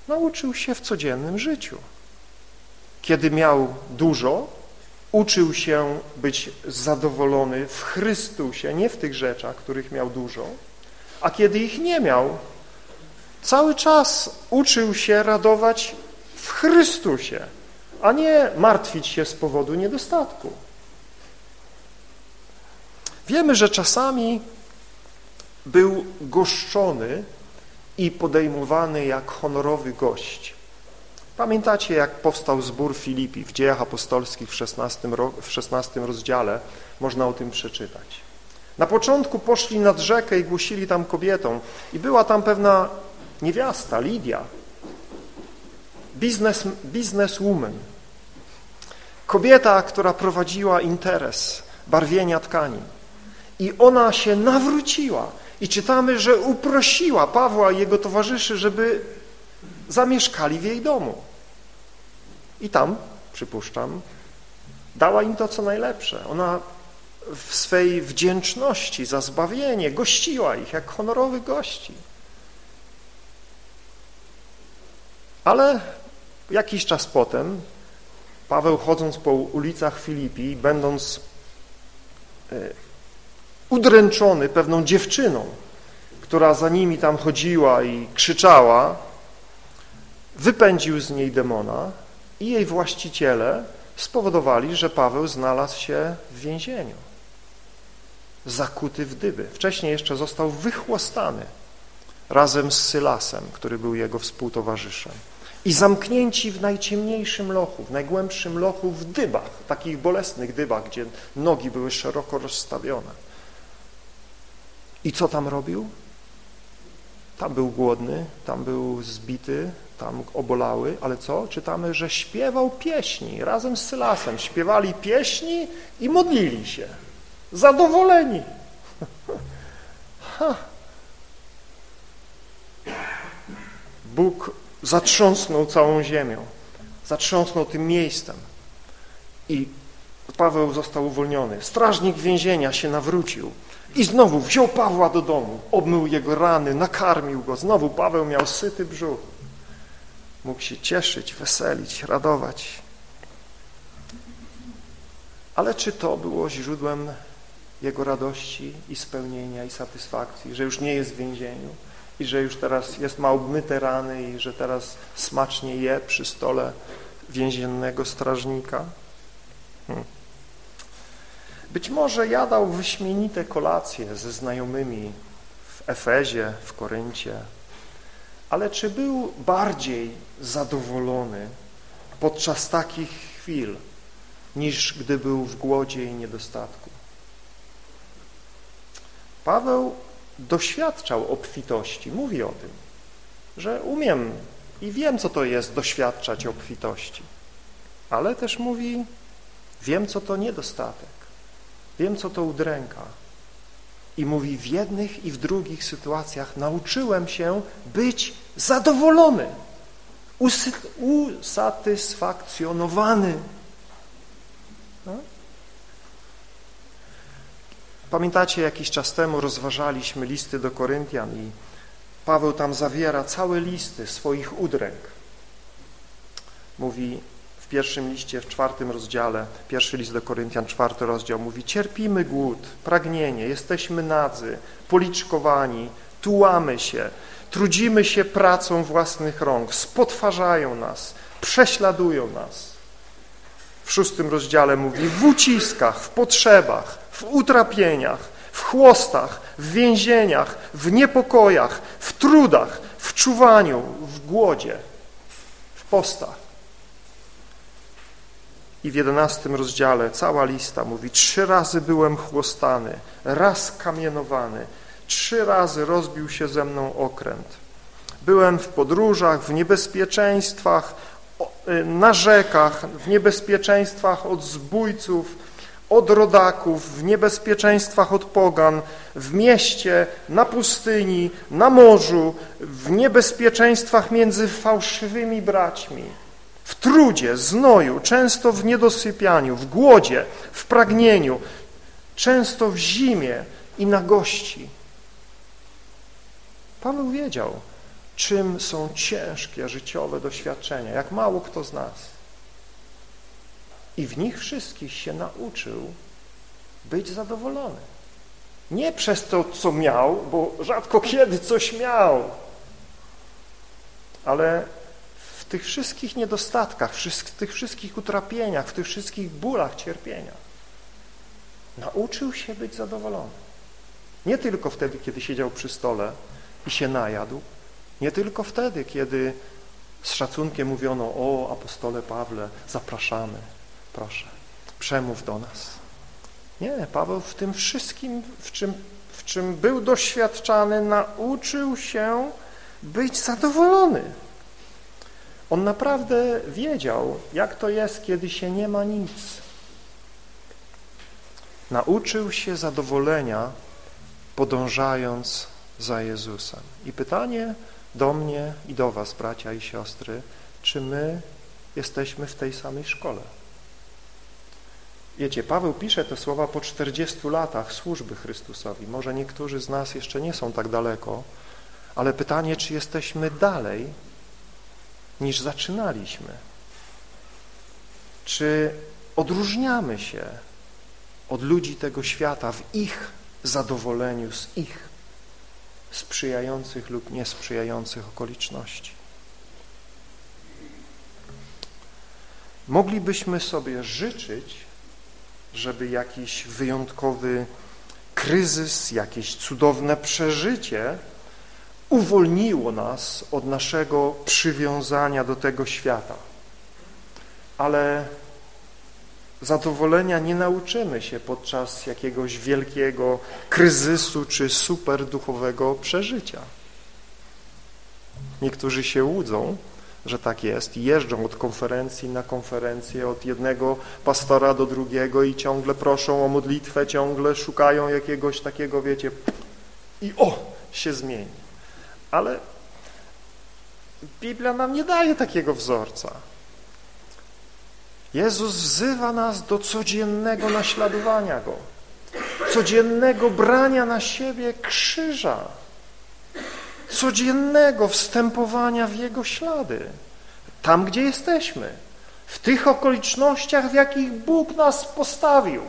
Nauczył się w codziennym życiu. Kiedy miał dużo, uczył się być zadowolony w Chrystusie, nie w tych rzeczach, których miał dużo, a kiedy ich nie miał, cały czas uczył się radować w Chrystusie, a nie martwić się z powodu niedostatku. Wiemy, że czasami był goszczony i podejmowany jak honorowy gość. Pamiętacie, jak powstał zbór Filipi w dziejach apostolskich w 16, w 16 rozdziale? Można o tym przeczytać. Na początku poszli nad rzekę i głosili tam kobietom i była tam pewna niewiasta, Lidia, biznes, bizneswoman, kobieta, która prowadziła interes barwienia tkanin i ona się nawróciła I czytamy, że uprosiła Pawła i jego towarzyszy, żeby zamieszkali w jej domu. I tam, przypuszczam, dała im to, co najlepsze. Ona w swej wdzięczności za zbawienie gościła ich jak honorowych gości. Ale jakiś czas potem Paweł chodząc po ulicach Filipi, będąc e, udręczony pewną dziewczyną, która za nimi tam chodziła i krzyczała, wypędził z niej demona i jej właściciele spowodowali, że Paweł znalazł się w więzieniu, zakuty w dyby. Wcześniej jeszcze został wychłostany razem z Sylasem, który był jego współtowarzyszem i zamknięci w najciemniejszym lochu, w najgłębszym lochu w dybach, takich bolesnych dybach, gdzie nogi były szeroko rozstawione. I co tam robił? Tam był głodny, tam był zbity, tam obolały, ale co? Czytamy, że śpiewał pieśni razem z Sylasem. Śpiewali pieśni i modlili się. Zadowoleni. Ha. Bóg zatrząsnął całą ziemią, zatrząsnął tym miejscem i Paweł został uwolniony. Strażnik więzienia się nawrócił i znowu wziął Pawła do domu, obmył jego rany, nakarmił go. Znowu Paweł miał syty brzuch. Mógł się cieszyć, weselić, radować. Ale czy to było źródłem jego radości i spełnienia i satysfakcji, że już nie jest w więzieniu? i że już teraz jest ma obmyte rany i że teraz smacznie je przy stole więziennego strażnika. Hmm. Być może jadał wyśmienite kolacje ze znajomymi w Efezie, w Koryncie, ale czy był bardziej zadowolony podczas takich chwil, niż gdy był w głodzie i niedostatku? Paweł doświadczał obfitości. Mówi o tym, że umiem i wiem, co to jest doświadczać obfitości. Ale też mówi, wiem, co to niedostatek. Wiem, co to udręka. I mówi, w jednych i w drugich sytuacjach nauczyłem się być zadowolony, usatysfakcjonowany. No? Pamiętacie, jakiś czas temu rozważaliśmy listy do Koryntian i Paweł tam zawiera całe listy swoich udręk. Mówi pierwszym liście, w czwartym rozdziale, pierwszy list do Koryntian, czwarty rozdział, mówi cierpimy głód, pragnienie, jesteśmy nadzy, policzkowani, tułamy się, trudzimy się pracą własnych rąk, spotwarzają nas, prześladują nas. W szóstym rozdziale mówi w uciskach, w potrzebach, w utrapieniach, w chłostach, w więzieniach, w niepokojach, w trudach, w czuwaniu, w głodzie, w postach. I w jedenastym rozdziale cała lista mówi, trzy razy byłem chłostany, raz kamienowany, trzy razy rozbił się ze mną okręt. Byłem w podróżach, w niebezpieczeństwach, y, na rzekach, w niebezpieczeństwach od zbójców, od rodaków, w niebezpieczeństwach od pogan, w mieście, na pustyni, na morzu, w niebezpieczeństwach między fałszywymi braćmi, w trudzie, znoju, często w niedosypianiu, w głodzie, w pragnieniu, często w zimie i na gości. Paweł wiedział, czym są ciężkie życiowe doświadczenia, jak mało kto z nas. I w nich wszystkich się nauczył być zadowolony. Nie przez to, co miał, bo rzadko kiedy coś miał, ale tych wszystkich niedostatkach, w tych wszystkich utrapieniach, w tych wszystkich bólach, cierpieniach nauczył się być zadowolony. Nie tylko wtedy, kiedy siedział przy stole i się najadł, nie tylko wtedy, kiedy z szacunkiem mówiono, o apostole Pawle, zapraszamy, Proszę, przemów do nas. Nie, Paweł w tym wszystkim, w czym, w czym był doświadczany, nauczył się być zadowolony. On naprawdę wiedział, jak to jest, kiedy się nie ma nic. Nauczył się zadowolenia podążając za Jezusem. I pytanie do mnie i do was, bracia i siostry, czy my jesteśmy w tej samej szkole? Wiecie, Paweł pisze te słowa po 40 latach służby Chrystusowi. Może niektórzy z nas jeszcze nie są tak daleko, ale pytanie, czy jesteśmy dalej niż zaczynaliśmy? Czy odróżniamy się od ludzi tego świata w ich zadowoleniu z ich sprzyjających lub niesprzyjających okoliczności? Moglibyśmy sobie życzyć, żeby jakiś wyjątkowy kryzys, jakieś cudowne przeżycie uwolniło nas od naszego przywiązania do tego świata. Ale zadowolenia nie nauczymy się podczas jakiegoś wielkiego kryzysu czy super duchowego przeżycia. Niektórzy się łudzą, że tak jest jeżdżą od konferencji na konferencję, od jednego pastora do drugiego i ciągle proszą o modlitwę, ciągle szukają jakiegoś takiego, wiecie, i o, się zmieni. Ale Biblia nam nie daje takiego wzorca. Jezus wzywa nas do codziennego naśladowania Go, codziennego brania na siebie krzyża, codziennego wstępowania w Jego ślady, tam gdzie jesteśmy, w tych okolicznościach, w jakich Bóg nas postawił.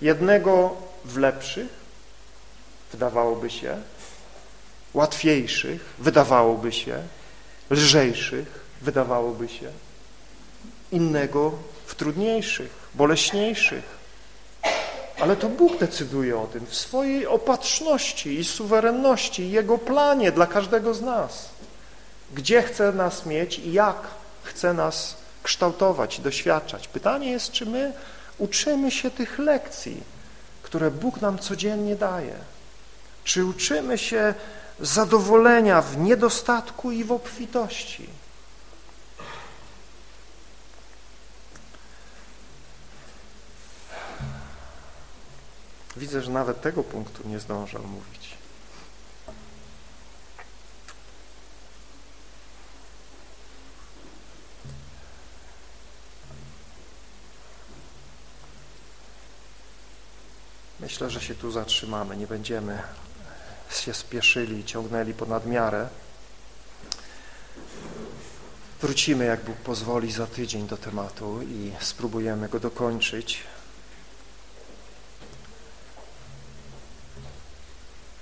Jednego w lepszych, wydawałoby się, łatwiejszych, wydawałoby się, lżejszych, wydawałoby się, innego w trudniejszych, boleśniejszych. Ale to Bóg decyduje o tym w swojej opatrzności i suwerenności, Jego planie dla każdego z nas. Gdzie chce nas mieć i jak chce nas kształtować, doświadczać. Pytanie jest, czy my uczymy się tych lekcji, które Bóg nam codziennie daje. Czy uczymy się zadowolenia w niedostatku i w obfitości. Widzę, że nawet tego punktu nie zdążę mówić. Myślę, że się tu zatrzymamy, nie będziemy się spieszyli, ciągnęli ponad miarę. Wrócimy, jak Bóg pozwoli, za tydzień do tematu i spróbujemy go dokończyć.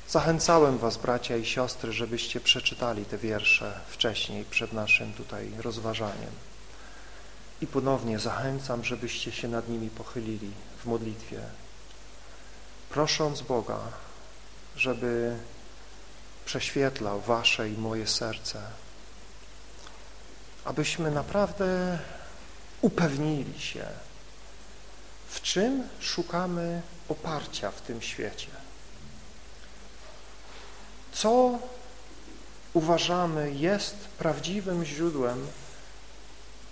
Zachęcałem was, bracia i siostry, żebyście przeczytali te wiersze wcześniej, przed naszym tutaj rozważaniem. I ponownie zachęcam, żebyście się nad nimi pochylili w modlitwie, prosząc Boga, żeby prześwietlał wasze i moje serce, abyśmy naprawdę upewnili się, w czym szukamy oparcia w tym świecie. Co uważamy jest prawdziwym źródłem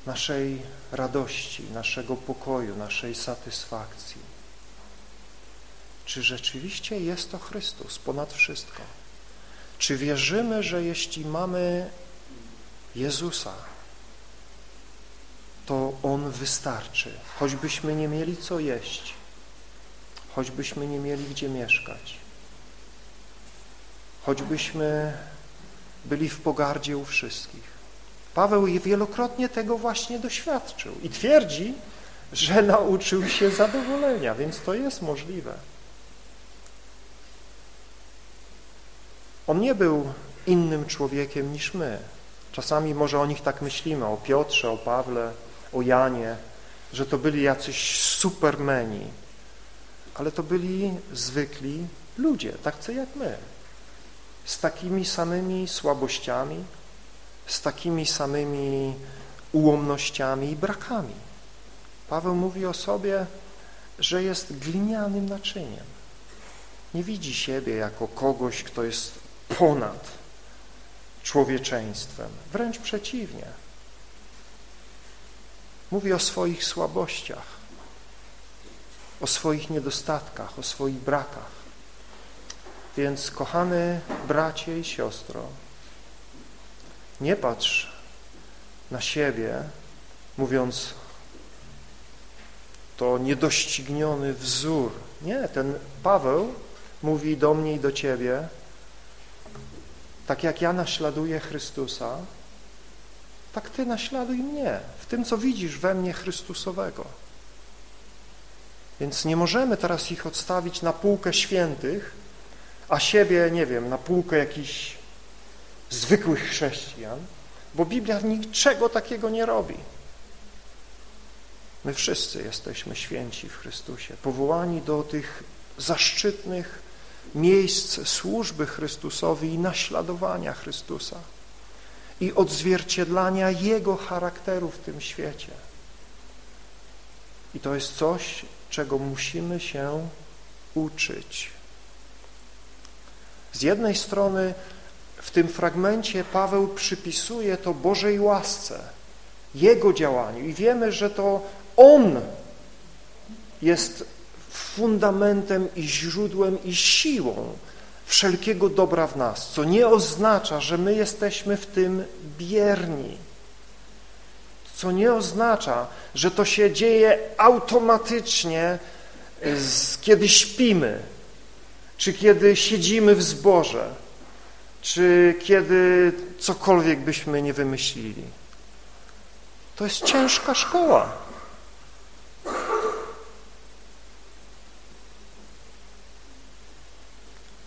naszej radości, naszego pokoju, naszej satysfakcji. Czy rzeczywiście jest to Chrystus ponad wszystko? Czy wierzymy, że jeśli mamy Jezusa, to On wystarczy, choćbyśmy nie mieli co jeść, choćbyśmy nie mieli gdzie mieszkać, choćbyśmy byli w pogardzie u wszystkich. Paweł wielokrotnie tego właśnie doświadczył i twierdzi, że nauczył się zadowolenia, więc to jest możliwe. On nie był innym człowiekiem niż my. Czasami może o nich tak myślimy, o Piotrze, o Pawle, o Janie, że to byli jacyś supermeni, ale to byli zwykli ludzie, tacy jak my, z takimi samymi słabościami, z takimi samymi ułomnościami i brakami. Paweł mówi o sobie, że jest glinianym naczyniem. Nie widzi siebie jako kogoś, kto jest ponad człowieczeństwem. Wręcz przeciwnie. Mówi o swoich słabościach, o swoich niedostatkach, o swoich brakach. Więc kochany bracie i siostro, nie patrz na siebie, mówiąc to niedościgniony wzór. Nie, ten Paweł mówi do mnie i do ciebie, tak jak ja naśladuję Chrystusa, tak ty naśladuj mnie w tym, co widzisz we mnie Chrystusowego. Więc nie możemy teraz ich odstawić na półkę świętych, a siebie, nie wiem, na półkę jakichś zwykłych chrześcijan, bo Biblia niczego takiego nie robi. My wszyscy jesteśmy święci w Chrystusie, powołani do tych zaszczytnych miejsc służby Chrystusowi i naśladowania Chrystusa i odzwierciedlania Jego charakteru w tym świecie. I to jest coś, czego musimy się uczyć. Z jednej strony w tym fragmencie Paweł przypisuje to Bożej łasce, Jego działaniu i wiemy, że to On jest fundamentem i źródłem i siłą wszelkiego dobra w nas, co nie oznacza, że my jesteśmy w tym bierni, co nie oznacza, że to się dzieje automatycznie, kiedy śpimy, czy kiedy siedzimy w zborze, czy kiedy cokolwiek byśmy nie wymyślili. To jest ciężka szkoła.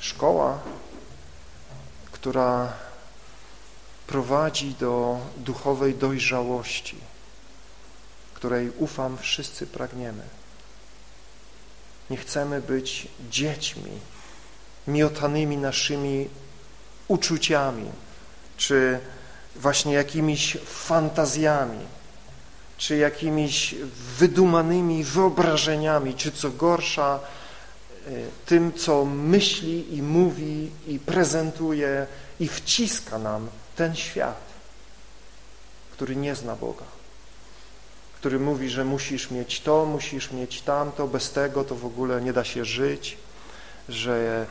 Szkoła, która prowadzi do duchowej dojrzałości, której ufam wszyscy pragniemy. Nie chcemy być dziećmi miotanymi naszymi uczuciami, czy właśnie jakimiś fantazjami, czy jakimiś wydumanymi wyobrażeniami, czy co gorsza, tym, co myśli i mówi i prezentuje i wciska nam ten świat, który nie zna Boga, który mówi, że musisz mieć to, musisz mieć tamto, bez tego to w ogóle nie da się żyć, że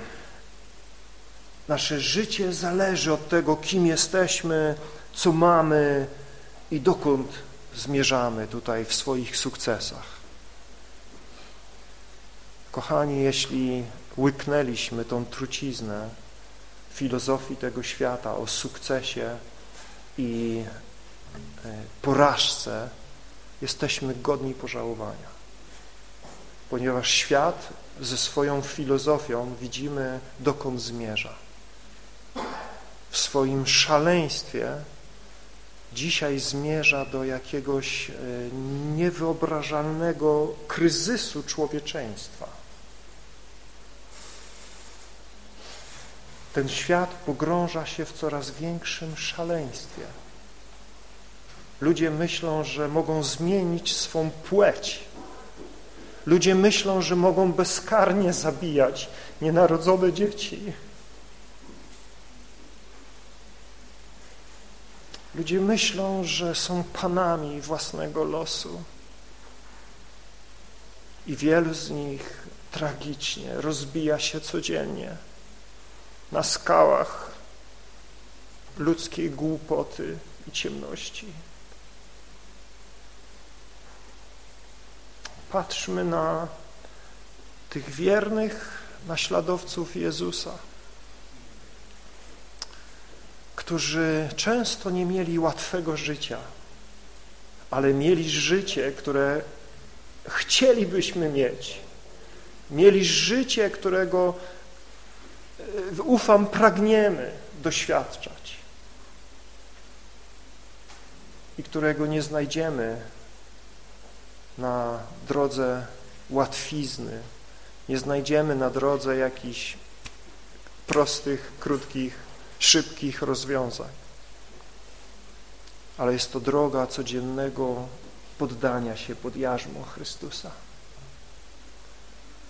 nasze życie zależy od tego, kim jesteśmy, co mamy i dokąd zmierzamy tutaj w swoich sukcesach. Kochani, jeśli łyknęliśmy tą truciznę filozofii tego świata o sukcesie i e, porażce, jesteśmy godni pożałowania. Ponieważ świat ze swoją filozofią widzimy, dokąd zmierza w swoim szaleństwie dzisiaj zmierza do jakiegoś e, niewyobrażalnego kryzysu człowieczeństwa. Ten świat pogrąża się w coraz większym szaleństwie. Ludzie myślą, że mogą zmienić swą płeć. Ludzie myślą, że mogą bezkarnie zabijać nienarodzone dzieci. Ludzie myślą, że są panami własnego losu i wielu z nich tragicznie rozbija się codziennie na skałach ludzkiej głupoty i ciemności. Patrzmy na tych wiernych naśladowców Jezusa którzy często nie mieli łatwego życia, ale mieli życie, które chcielibyśmy mieć. Mieli życie, którego ufam, pragniemy doświadczać i którego nie znajdziemy na drodze łatwizny, nie znajdziemy na drodze jakichś prostych, krótkich szybkich rozwiązań. Ale jest to droga codziennego poddania się pod jarzmo Chrystusa.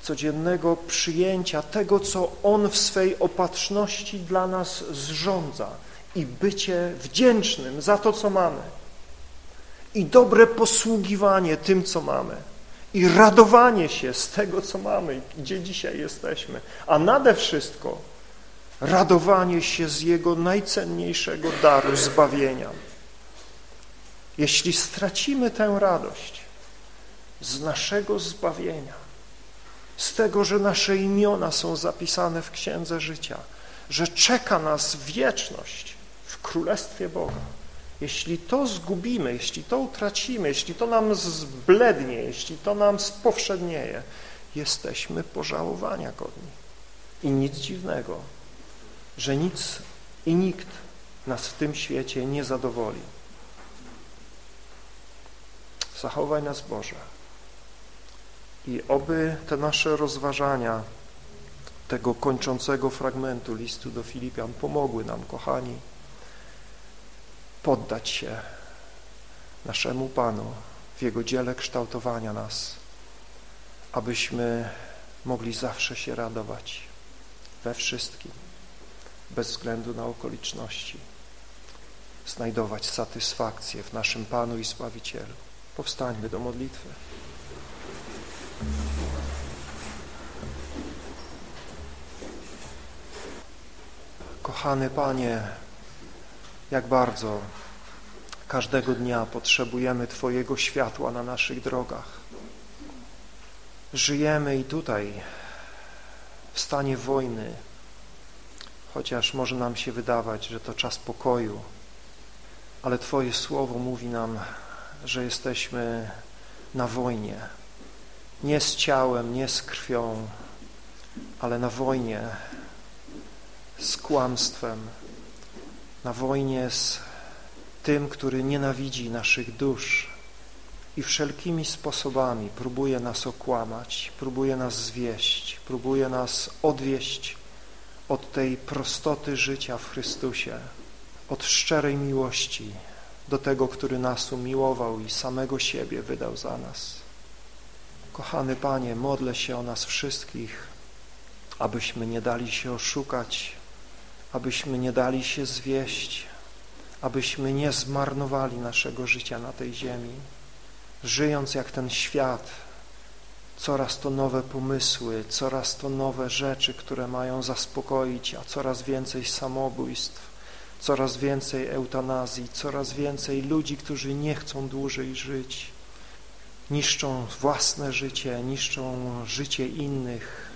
Codziennego przyjęcia tego, co On w swej opatrzności dla nas zrządza i bycie wdzięcznym za to, co mamy i dobre posługiwanie tym, co mamy i radowanie się z tego, co mamy, gdzie dzisiaj jesteśmy, a nade wszystko radowanie się z Jego najcenniejszego daru zbawienia. Jeśli stracimy tę radość z naszego zbawienia, z tego, że nasze imiona są zapisane w Księdze Życia, że czeka nas wieczność w Królestwie Boga, jeśli to zgubimy, jeśli to utracimy, jeśli to nam zblednie, jeśli to nam spowszednieje, jesteśmy pożałowania godni. I nic dziwnego, że nic i nikt nas w tym świecie nie zadowoli. Zachowaj nas Boże. I oby te nasze rozważania tego kończącego fragmentu listu do Filipian pomogły nam, kochani, poddać się naszemu Panu w Jego dziele kształtowania nas, abyśmy mogli zawsze się radować we wszystkim, bez względu na okoliczności, znajdować satysfakcję w naszym Panu i Zbawicielu. Powstańmy do modlitwy. Kochany Panie, jak bardzo każdego dnia potrzebujemy Twojego światła na naszych drogach. Żyjemy i tutaj w stanie wojny, chociaż może nam się wydawać, że to czas pokoju, ale Twoje słowo mówi nam, że jesteśmy na wojnie, nie z ciałem, nie z krwią, ale na wojnie z kłamstwem, na wojnie z tym, który nienawidzi naszych dusz i wszelkimi sposobami próbuje nas okłamać, próbuje nas zwieść, próbuje nas odwieść od tej prostoty życia w Chrystusie, od szczerej miłości do tego, który nas umiłował i samego siebie wydał za nas. Kochany Panie, modlę się o nas wszystkich, abyśmy nie dali się oszukać, abyśmy nie dali się zwieść, abyśmy nie zmarnowali naszego życia na tej ziemi, żyjąc jak ten świat, coraz to nowe pomysły, coraz to nowe rzeczy, które mają zaspokoić, a coraz więcej samobójstw, coraz więcej eutanazji, coraz więcej ludzi, którzy nie chcą dłużej żyć, niszczą własne życie, niszczą życie innych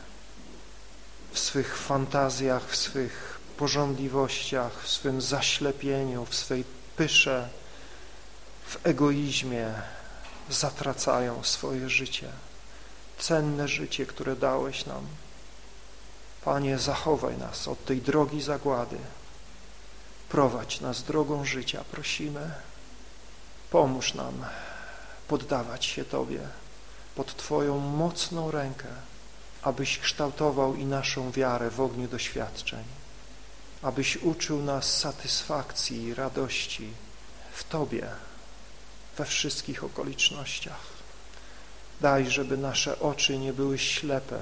w swych fantazjach, w swych pożądliwościach, w swym zaślepieniu, w swej pysze, w egoizmie zatracają swoje życie, cenne życie, które dałeś nam. Panie, zachowaj nas od tej drogi zagłady, prowadź nas drogą życia, prosimy. Pomóż nam poddawać się Tobie pod Twoją mocną rękę, abyś kształtował i naszą wiarę w ogniu doświadczeń abyś uczył nas satysfakcji i radości w Tobie we wszystkich okolicznościach. Daj, żeby nasze oczy nie były ślepe,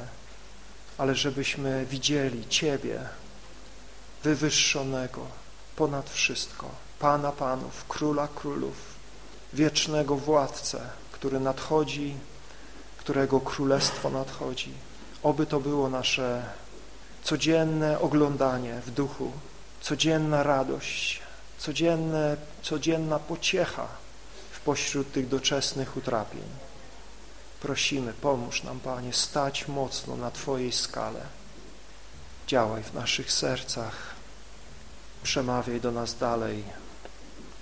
ale żebyśmy widzieli Ciebie wywyższonego ponad wszystko, Pana Panów, Króla Królów, wiecznego Władcę, który nadchodzi, którego Królestwo nadchodzi. Oby to było nasze codzienne oglądanie w duchu, codzienna radość, codzienne, codzienna pociecha w pośród tych doczesnych utrapień. Prosimy, pomóż nam, Panie, stać mocno na Twojej skale. Działaj w naszych sercach, przemawiaj do nas dalej.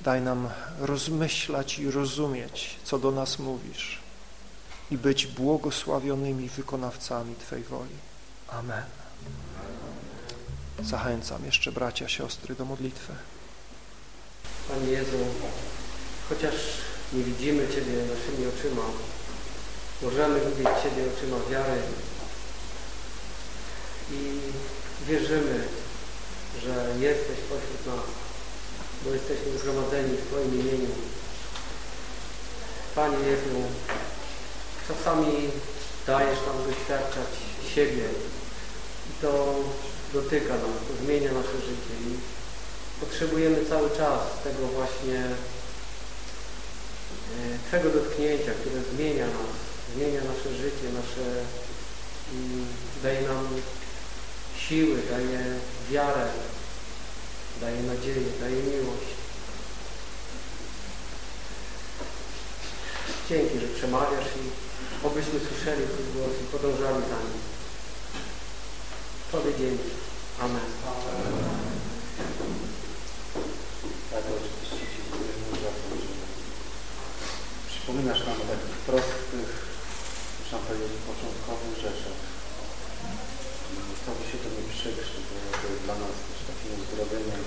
Daj nam rozmyślać i rozumieć, co do nas mówisz i być błogosławionymi wykonawcami Twej woli. Amen. Zachęcam jeszcze bracia, siostry do modlitwy. Panie Jezu, chociaż nie widzimy Ciebie naszymi oczyma, możemy widzieć Ciebie oczyma wiary i wierzymy, że jesteś pośród nas, bo jesteśmy zgromadzeni w Twoim imieniu. Panie Jezu, czasami dajesz nam doświadczać siebie i to dotyka nas, to zmienia nasze życie i potrzebujemy cały czas tego właśnie e, Twego dotknięcia, które zmienia nas, zmienia nasze życie, nasze, mm, daje nam siły, daje wiarę, daje nadzieję, daje miłość. Dzięki, że przemawiasz i obyśmy słyszeli Twój głos i podążali za nim. Tobie dzięki. Amen. Tak, oczywiście Ci dziękuję za to, że przypominasz nam o takich prostych, można powiedzieć, początkowych rzeczach. Tobie się to nie przykrzy, bo to jest dla nas też takim uzdrowieniem,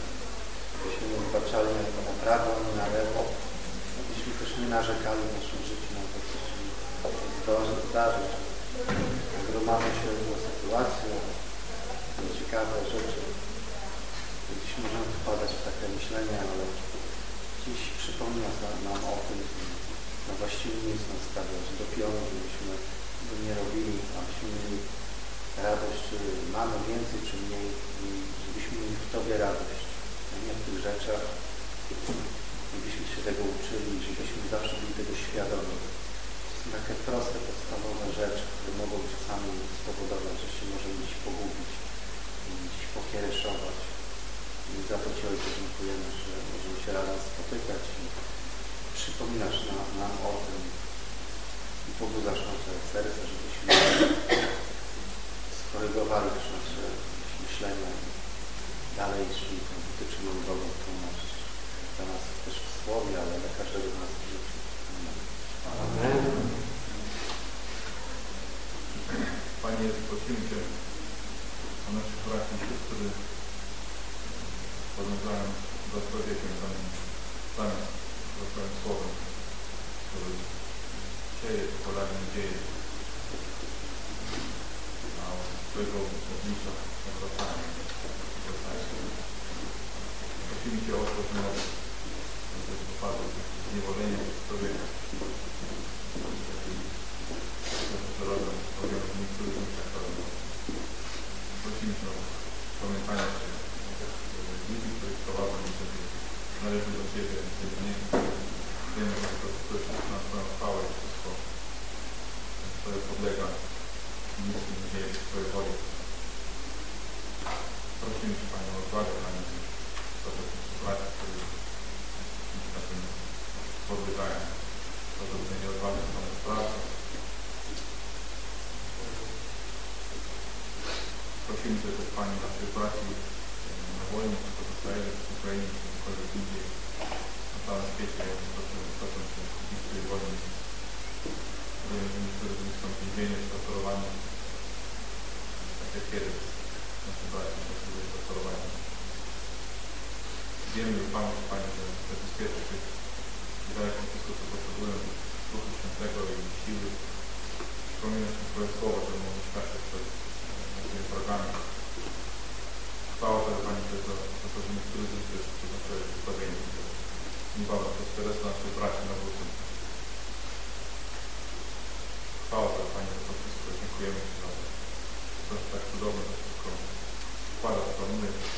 abyśmy nie wybaczali na prawo, ani na lewo, abyśmy też nie narzekali w naszym życiu na się zdarzy, że gromadzą się różne sytuacje, ciekawe rzeczy. Dziś możemy wpadać w takie myślenie, ale dziś przypomina nam o tym, na właściwy miejsce nas stawiać, do pionu, żebyśmy go nie robili, abyśmy mieli radość, czy mamy więcej, czy mniej, żebyśmy mieli w Tobie radość, a nie w tych rzeczach, żebyśmy się tego uczyli, żebyśmy zawsze byli tego świadomi. To są takie proste, podstawowe rzeczy, które mogą czasami spowodować, że się możemy dziś pogubić, dziś pokiereszować. I za to Ci Ojcze dziękujemy, że możemy się razem spotykać i przypominasz nam, nam o tym i pobudzasz nasze serce, żebyśmy skorygowali też nasze myślenia i dalej szli tą wytyczną drogą, którą masz dla nas też w słowie, ale dla każdego z nas w życiu. Amen. Panie, prosimy Cię o naszych braci i siostry, podążają za człowiekiem, zamiast, zamiast za Twoim Słowem, który sieje pokolenie nadzieję, a Twojego oblicza nawracają. Prosimy Cię o to, że żeby wypadł zniewolenie człowieka. Przerodzą, powiem, niektórych miejscach Prosimy Cię o pamiętanie się ludzi, których prowadzą i żeby należy do Ciebie, żeby nie wiemy, że to ktoś na Twoją chwałę i wszystko Twoje podlega nic nie dzieje w Twojej woli. Prosimy Cię Panie o odwagę na nim, to, że bracia, którzy na tym podlegają, to, żeby mieli odwagę stanąć w pracy. Prosimy Cię też Pani naszych braci na wojnie, czy to w Izraelu, czy w Ukrainie, czy gdziekolwiek indziej, na całym świecie, proszę toczą się w tej wojnie. Wiemy, że niektórzy z nich są więzieni, czy torturowani, tak jak kiedyś nasi bracia byli torturowani. Wiemy i ufamy Panie, że zabezpieczy tych i dajesz im wszystko, co potrzebują, Duchu Świętego i siły. Przypominasz mi Twoje słowo, że mogą świadczyć przed naszymi wrogami. Chwała Tobie Panie za, za to, że niektórzy z nich też przeznaczyli zbawienie. Niebawem to jest teraz naszych braci na wódce. Chwała Tobie Panie za to wszystko. Dziękujemy Ci za to. To jest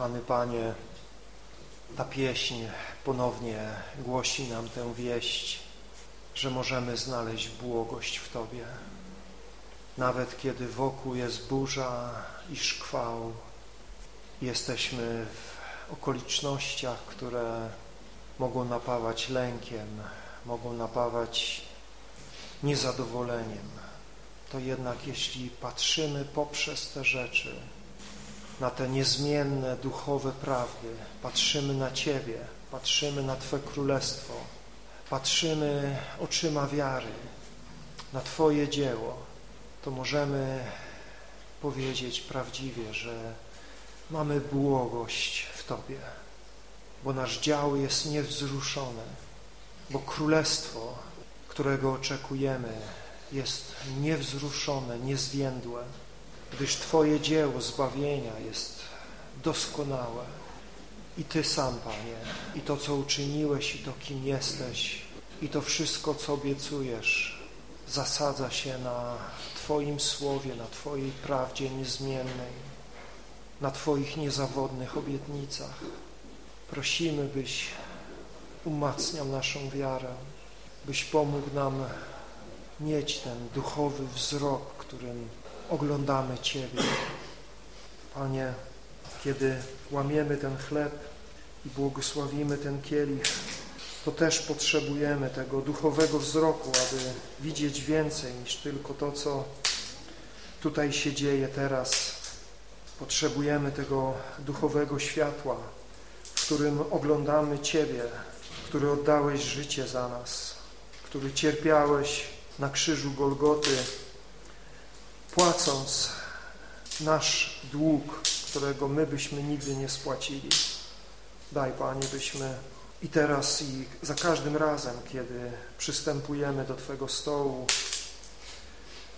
Kochany Panie, ta pieśń ponownie głosi nam tę wieść, że możemy znaleźć błogość w Tobie. Nawet kiedy wokół jest burza i szkwał, jesteśmy w okolicznościach, które mogą napawać lękiem, mogą napawać niezadowoleniem, to jednak jeśli patrzymy poprzez te rzeczy, na te niezmienne duchowe prawdy, patrzymy na Ciebie, patrzymy na Twe Królestwo, patrzymy oczyma wiary na Twoje dzieło, to możemy powiedzieć prawdziwie, że mamy błogość w Tobie, bo nasz dział jest niewzruszony, bo Królestwo, którego oczekujemy, jest niewzruszone, niezwiędłe, gdyż Twoje dzieło zbawienia jest doskonałe. I Ty sam, Panie, i to, co uczyniłeś, i to, kim jesteś, i to wszystko, co obiecujesz, zasadza się na Twoim słowie, na Twojej prawdzie niezmiennej, na Twoich niezawodnych obietnicach. Prosimy, byś umacniał naszą wiarę, byś pomógł nam mieć ten duchowy wzrok, którym oglądamy Ciebie. Panie, kiedy łamiemy ten chleb i błogosławimy ten kielich, to też potrzebujemy tego duchowego wzroku, aby widzieć więcej niż tylko to, co tutaj się dzieje teraz. Potrzebujemy tego duchowego światła, w którym oglądamy Ciebie, który oddałeś życie za nas, który cierpiałeś na krzyżu Golgoty, płacąc nasz dług, którego my byśmy nigdy nie spłacili. Daj, Panie, byśmy i teraz i za każdym razem, kiedy przystępujemy do Twego stołu,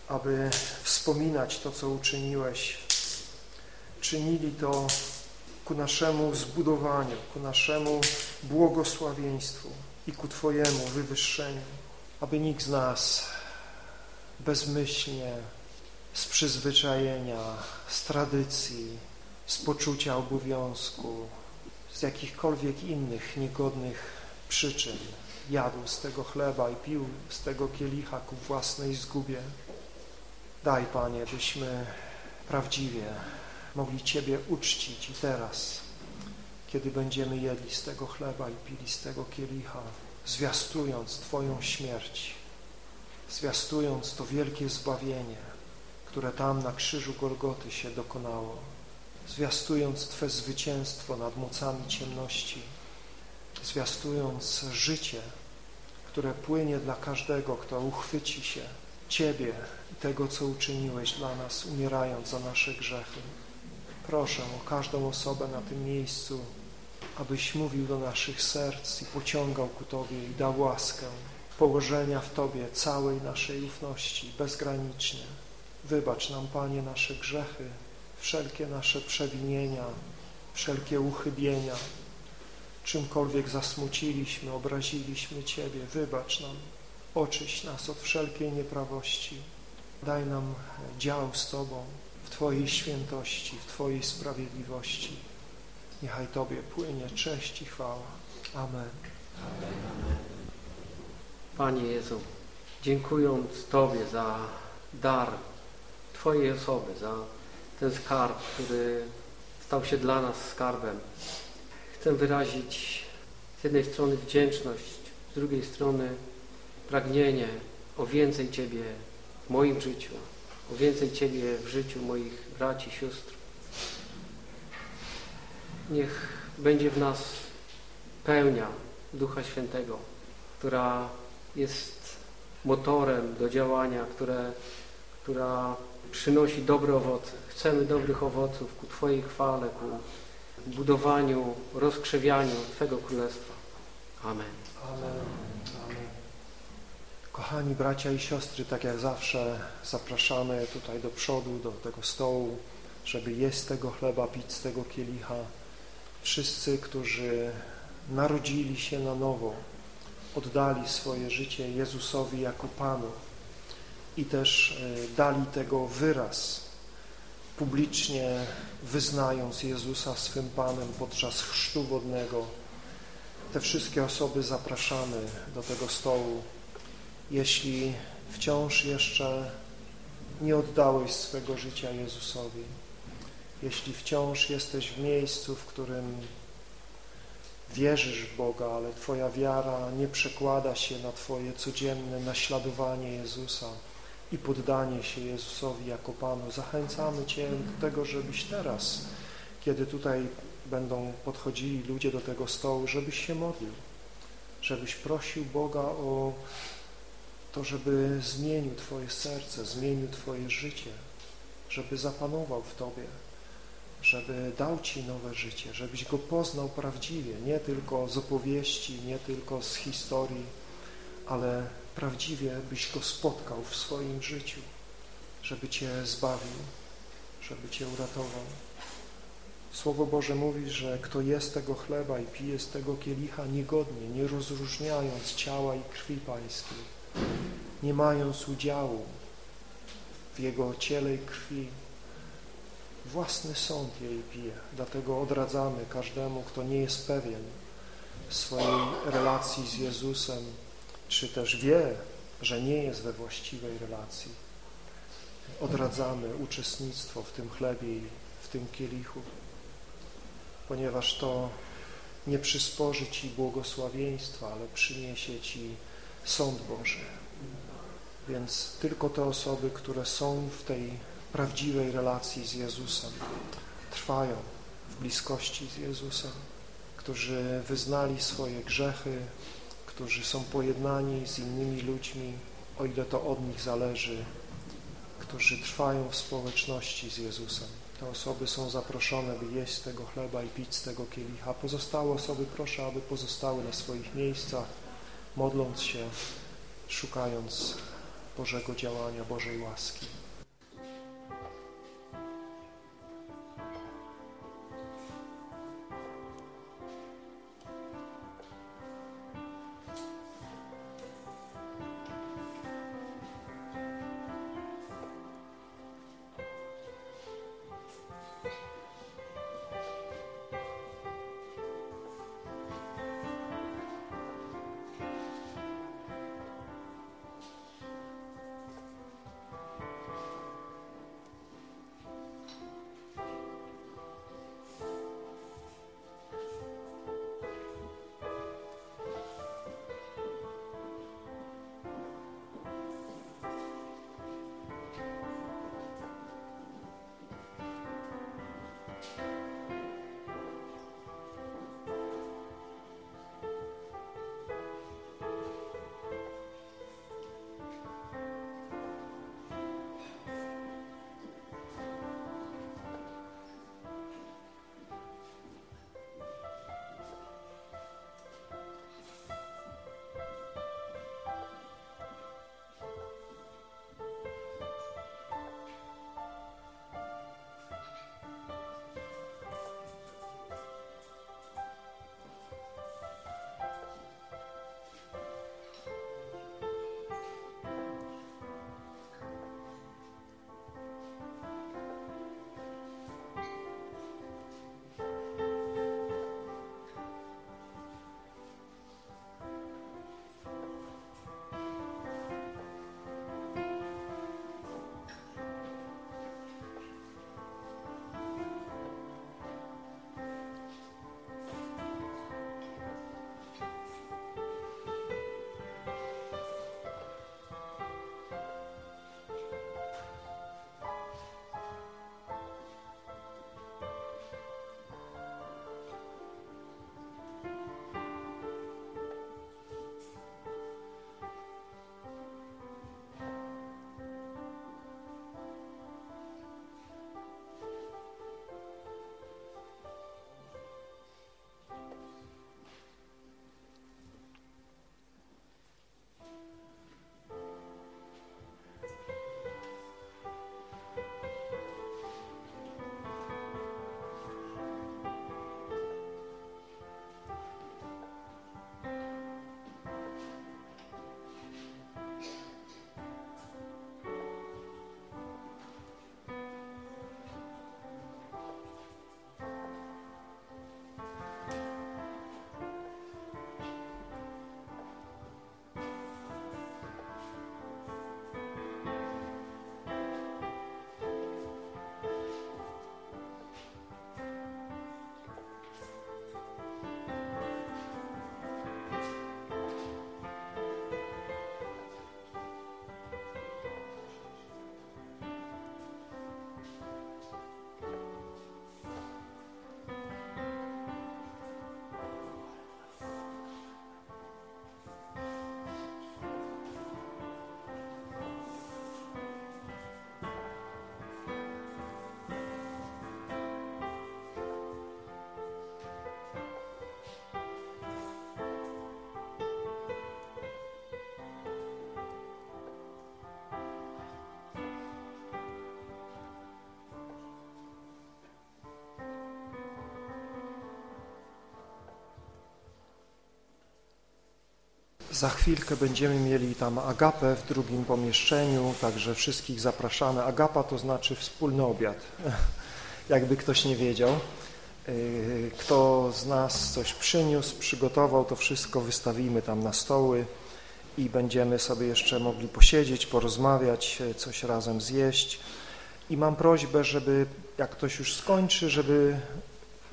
aby wspominać to, co uczyniłeś, czynili to ku naszemu zbudowaniu, ku naszemu błogosławieństwu i ku Twojemu wywyższeniu, aby nikt z nas bezmyślnie, z przyzwyczajenia, z tradycji, z poczucia obowiązku, z jakichkolwiek innych niegodnych przyczyn jadł z tego chleba i pił z tego kielicha ku własnej zgubie. Daj, Panie, byśmy prawdziwie mogli Ciebie uczcić i teraz, kiedy będziemy jedli z tego chleba i pili z tego kielicha, zwiastując Twoją śmierć, zwiastując to wielkie zbawienie, które tam na krzyżu Golgoty się dokonało, zwiastując Twe zwycięstwo nad mocami ciemności, zwiastując życie, które płynie dla każdego, kto uchwyci się Ciebie i tego, co uczyniłeś dla nas, umierając za nasze grzechy. Proszę o każdą osobę na tym miejscu, abyś mówił do naszych serc i pociągał ku Tobie i dał łaskę położenia w Tobie całej naszej ufności bezgranicznie. Wybacz nam, Panie, nasze grzechy, wszelkie nasze przewinienia, wszelkie uchybienia, czymkolwiek zasmuciliśmy, obraziliśmy Ciebie, wybacz nam, oczyść nas od wszelkiej nieprawości, daj nam dział z Tobą w Twojej świętości, w Twojej sprawiedliwości. Niechaj Tobie płynie cześć i chwała. Amen. Panie Jezu, dziękując Tobie za dar Twojej osoby, za ten skarb, który stał się dla nas skarbem. Chcę wyrazić z jednej strony wdzięczność, z drugiej strony pragnienie o więcej Ciebie w moim życiu, o więcej Ciebie w życiu moich braci, sióstr. Niech będzie w nas pełnia Ducha Świętego, która jest motorem do działania, które, która przynosi dobre owoce. Chcemy dobrych owoców ku Twojej chwale, ku budowaniu, rozkrzewianiu Twego Królestwa. Amen. Amen. Amen. Kochani bracia i siostry, tak jak zawsze zapraszamy tutaj do przodu, do tego stołu, żeby jeść z tego chleba, pić z tego kielicha. Wszyscy, którzy narodzili się na nowo, oddali swoje życie Jezusowi jako Panu i też e, dali tego wyraz publicznie wyznając Jezusa swym Panem podczas chrztu wodnego. Te wszystkie osoby zapraszamy do tego stołu. Jeśli wciąż jeszcze nie oddałeś swego życia Jezusowi, jeśli wciąż jesteś w miejscu, w którym wierzysz w Boga, ale Twoja wiara nie przekłada się na Twoje codzienne naśladowanie Jezusa i poddanie się Jezusowi jako Panu. Zachęcamy Cię do tego, żebyś teraz, kiedy tutaj będą podchodzili ludzie do tego stołu, żebyś się modlił, żebyś prosił Boga o to, żeby zmienił Twoje serce, zmienił Twoje życie, żeby zapanował w Tobie, żeby dał Ci nowe życie, żebyś Go poznał prawdziwie, nie tylko z opowieści, nie tylko z historii, ale prawdziwie byś Go spotkał w swoim życiu, żeby Cię zbawił, żeby Cię uratował. Słowo Boże mówi, że kto jest tego chleba i pije z tego kielicha niegodnie, nie rozróżniając ciała i krwi Pańskiej, nie mając udziału w Jego ciele i krwi, własny sąd jej pije. Dlatego odradzamy każdemu, kto nie jest pewien swojej relacji z Jezusem, czy też wie, że nie jest we właściwej relacji. Odradzamy uczestnictwo w tym chlebie i w tym kielichu, ponieważ to nie przysporzy Ci błogosławieństwa, ale przyniesie Ci sąd Boży. Więc tylko te osoby, które są w tej prawdziwej relacji z Jezusem, trwają w bliskości z Jezusem, którzy wyznali swoje grzechy, którzy są pojednani z innymi ludźmi, o ile to od nich zależy, którzy trwają w społeczności z Jezusem. Te osoby są zaproszone, by jeść z tego chleba i pić z tego kielicha. Pozostałe osoby proszę, aby pozostały na swoich miejscach, modląc się, szukając Bożego działania, Bożej łaski. Za chwilkę będziemy mieli tam agapę w drugim pomieszczeniu, także wszystkich zapraszamy. Agapa to znaczy wspólny obiad, jakby ktoś nie wiedział. Y, kto z nas coś przyniósł, przygotował, to wszystko wystawimy tam na stoły i będziemy sobie jeszcze mogli posiedzieć, porozmawiać, y, coś razem zjeść. I mam prośbę, żeby jak ktoś już skończy, żeby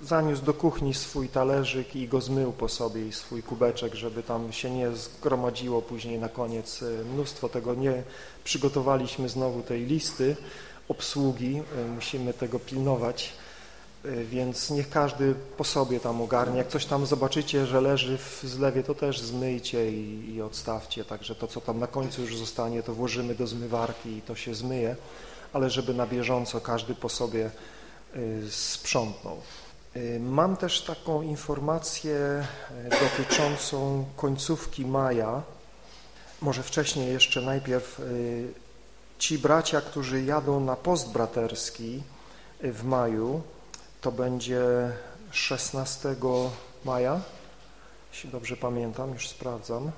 zaniósł do kuchni swój talerzyk i go zmył po sobie i swój kubeczek, żeby tam się nie zgromadziło później na koniec y, mnóstwo tego. Nie przygotowaliśmy znowu tej listy obsługi, musimy tego pilnować. Y, więc niech każdy po sobie tam ogarnie. Jak coś tam zobaczycie, że leży w zlewie, to też zmyjcie i, i odstawcie. Także to, co tam na końcu już zostanie, to włożymy do zmywarki i to się zmyje, ale żeby na bieżąco każdy po sobie y, sprzątnął. Y, mam też taką informację dotyczącą końcówki maja. Może wcześniej jeszcze najpierw ci bracia, którzy jadą na post braterski w maju, to będzie 16 maja, jeśli dobrze pamiętam, już sprawdzam,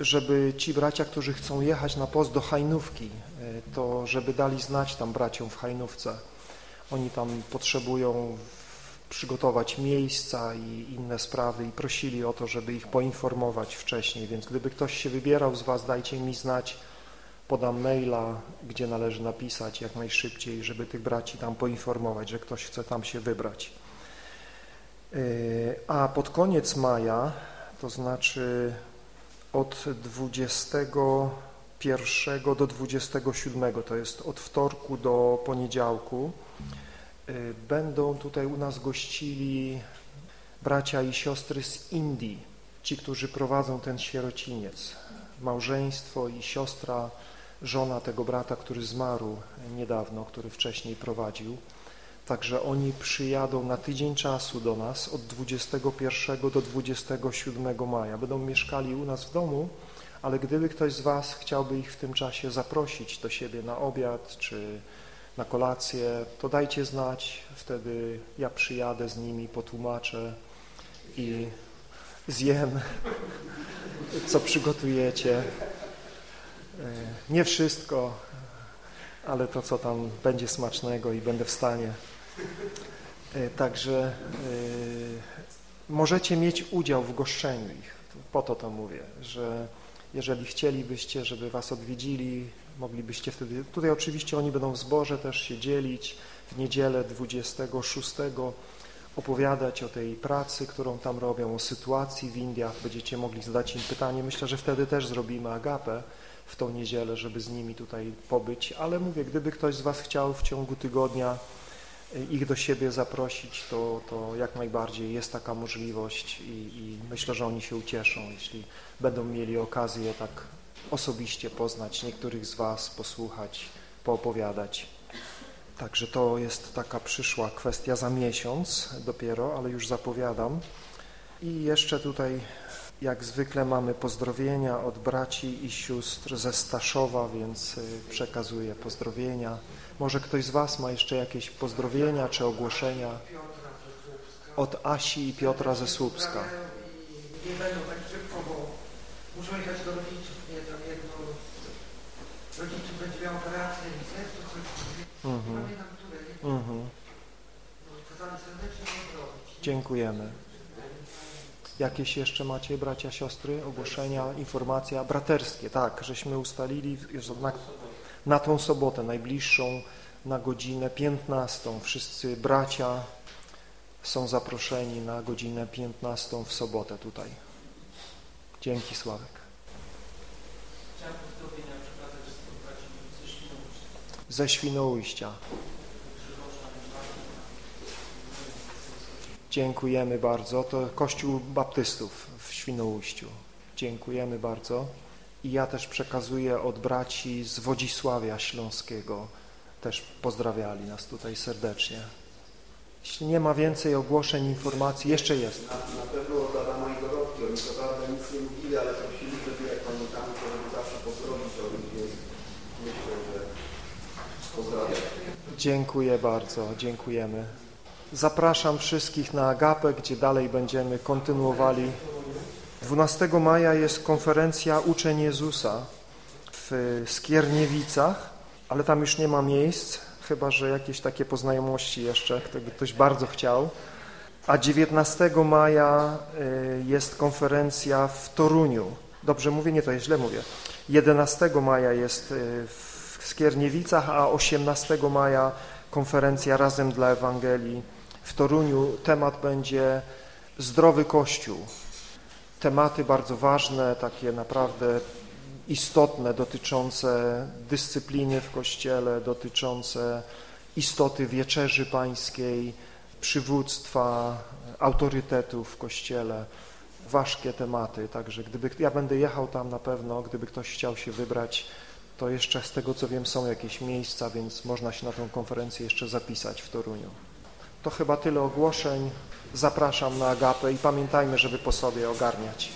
żeby ci bracia, którzy chcą jechać na post do Hajnówki, to żeby dali znać tam braciom w Hajnówce. Oni tam potrzebują przygotować miejsca i inne sprawy i prosili o to, żeby ich poinformować wcześniej, więc gdyby ktoś się wybierał z Was, dajcie mi znać, podam maila, gdzie należy napisać jak najszybciej, żeby tych braci tam poinformować, że ktoś chce tam się wybrać. Yy, a pod koniec maja, to znaczy od 21 do 27, to jest od wtorku do poniedziałku, yy, będą tutaj u nas gościli bracia i siostry z Indii, ci, którzy prowadzą ten sierociniec. Małżeństwo i siostra żona tego brata, który zmarł niedawno, który wcześniej prowadził. Także oni przyjadą na tydzień czasu do nas od 21 do 27 maja. Będą mieszkali u nas w domu, ale gdyby ktoś z Was chciałby ich w tym czasie zaprosić do siebie na obiad czy na kolację, to dajcie znać, wtedy ja przyjadę z nimi, potłumaczę i zjem, co przygotujecie. Nie wszystko, ale to, co tam będzie smacznego i będę w stanie. Także e, możecie mieć udział w goszczeniu ich. Po to to mówię, że jeżeli chcielibyście, żeby was odwiedzili, moglibyście wtedy, tutaj oczywiście oni będą w zborze też się dzielić, w niedzielę 26 opowiadać o tej pracy, którą tam robią, o sytuacji w Indiach, będziecie mogli zadać im pytanie. Myślę, że wtedy też zrobimy agapę, w tą niedzielę, żeby z nimi tutaj pobyć, ale mówię, gdyby ktoś z Was chciał w ciągu tygodnia e, ich do siebie zaprosić, to, to jak najbardziej jest taka możliwość i, i myślę, że oni się ucieszą, jeśli będą mieli okazję tak osobiście poznać niektórych z Was, posłuchać, poopowiadać. Także to jest taka przyszła kwestia za miesiąc dopiero, ale już zapowiadam. I jeszcze tutaj jak zwykle mamy pozdrowienia od braci i sióstr ze Staszowa, więc y, przekazuję pozdrowienia. Może ktoś z Was ma jeszcze jakieś pozdrowienia czy ogłoszenia od Asi i Piotra ze Słupska. Nie będą tak szybko, bo muszą jechać do rodziców. Nie, tam jedno rodziców będzie miał operację i sercu coś. Mhm. Pamiętam, które. Mhm. No, to serdecznie Dziękujemy. Jakieś jeszcze macie, bracia, siostry, ogłoszenia, informacja? Braterskie, tak, żeśmy ustalili na, na tą sobotę najbliższą, na godzinę 15. Wszyscy bracia są zaproszeni na godzinę 15 w sobotę tutaj. Dzięki, Sławek. Ze Świnoujścia. Dziękujemy bardzo. To Kościół Baptystów w Świnoujściu. Dziękujemy bardzo. I ja też przekazuję od braci z Wodzisławia Śląskiego. Też pozdrawiali nas tutaj serdecznie. Jeśli nie ma więcej ogłoszeń, informacji, jeszcze jest. Na, na pewno Adama co prawda nic nie mówili, ale prosili, żeby jak to żeby zawsze pozdrowić o nich, więc myślę, że pozdrawiam. Dziękuję bardzo, dziękujemy. Zapraszam wszystkich na Agapę, gdzie dalej będziemy kontynuowali 12 maja jest konferencja Uczeń Jezusa w Skierniewicach, ale tam już nie ma miejsc, chyba że jakieś takie poznajomości jeszcze, gdyby ktoś bardzo chciał. A 19 maja y, jest konferencja w Toruniu. Dobrze mówię? Nie, to jest źle mówię. 11 maja jest y, w Skierniewicach, a 18 maja konferencja Razem dla Ewangelii w Toruniu. Temat będzie zdrowy Kościół. Tematy bardzo ważne, takie naprawdę istotne, dotyczące dyscypliny w Kościele, dotyczące istoty wieczerzy pańskiej, przywództwa, autorytetu w Kościele. Ważkie tematy, także gdyby, ja będę jechał tam na pewno, gdyby ktoś chciał się wybrać, to jeszcze z tego co wiem są jakieś miejsca, więc można się na tę konferencję jeszcze zapisać w Toruniu. To chyba tyle ogłoszeń. Zapraszam na agapę i pamiętajmy, żeby po sobie ogarniać.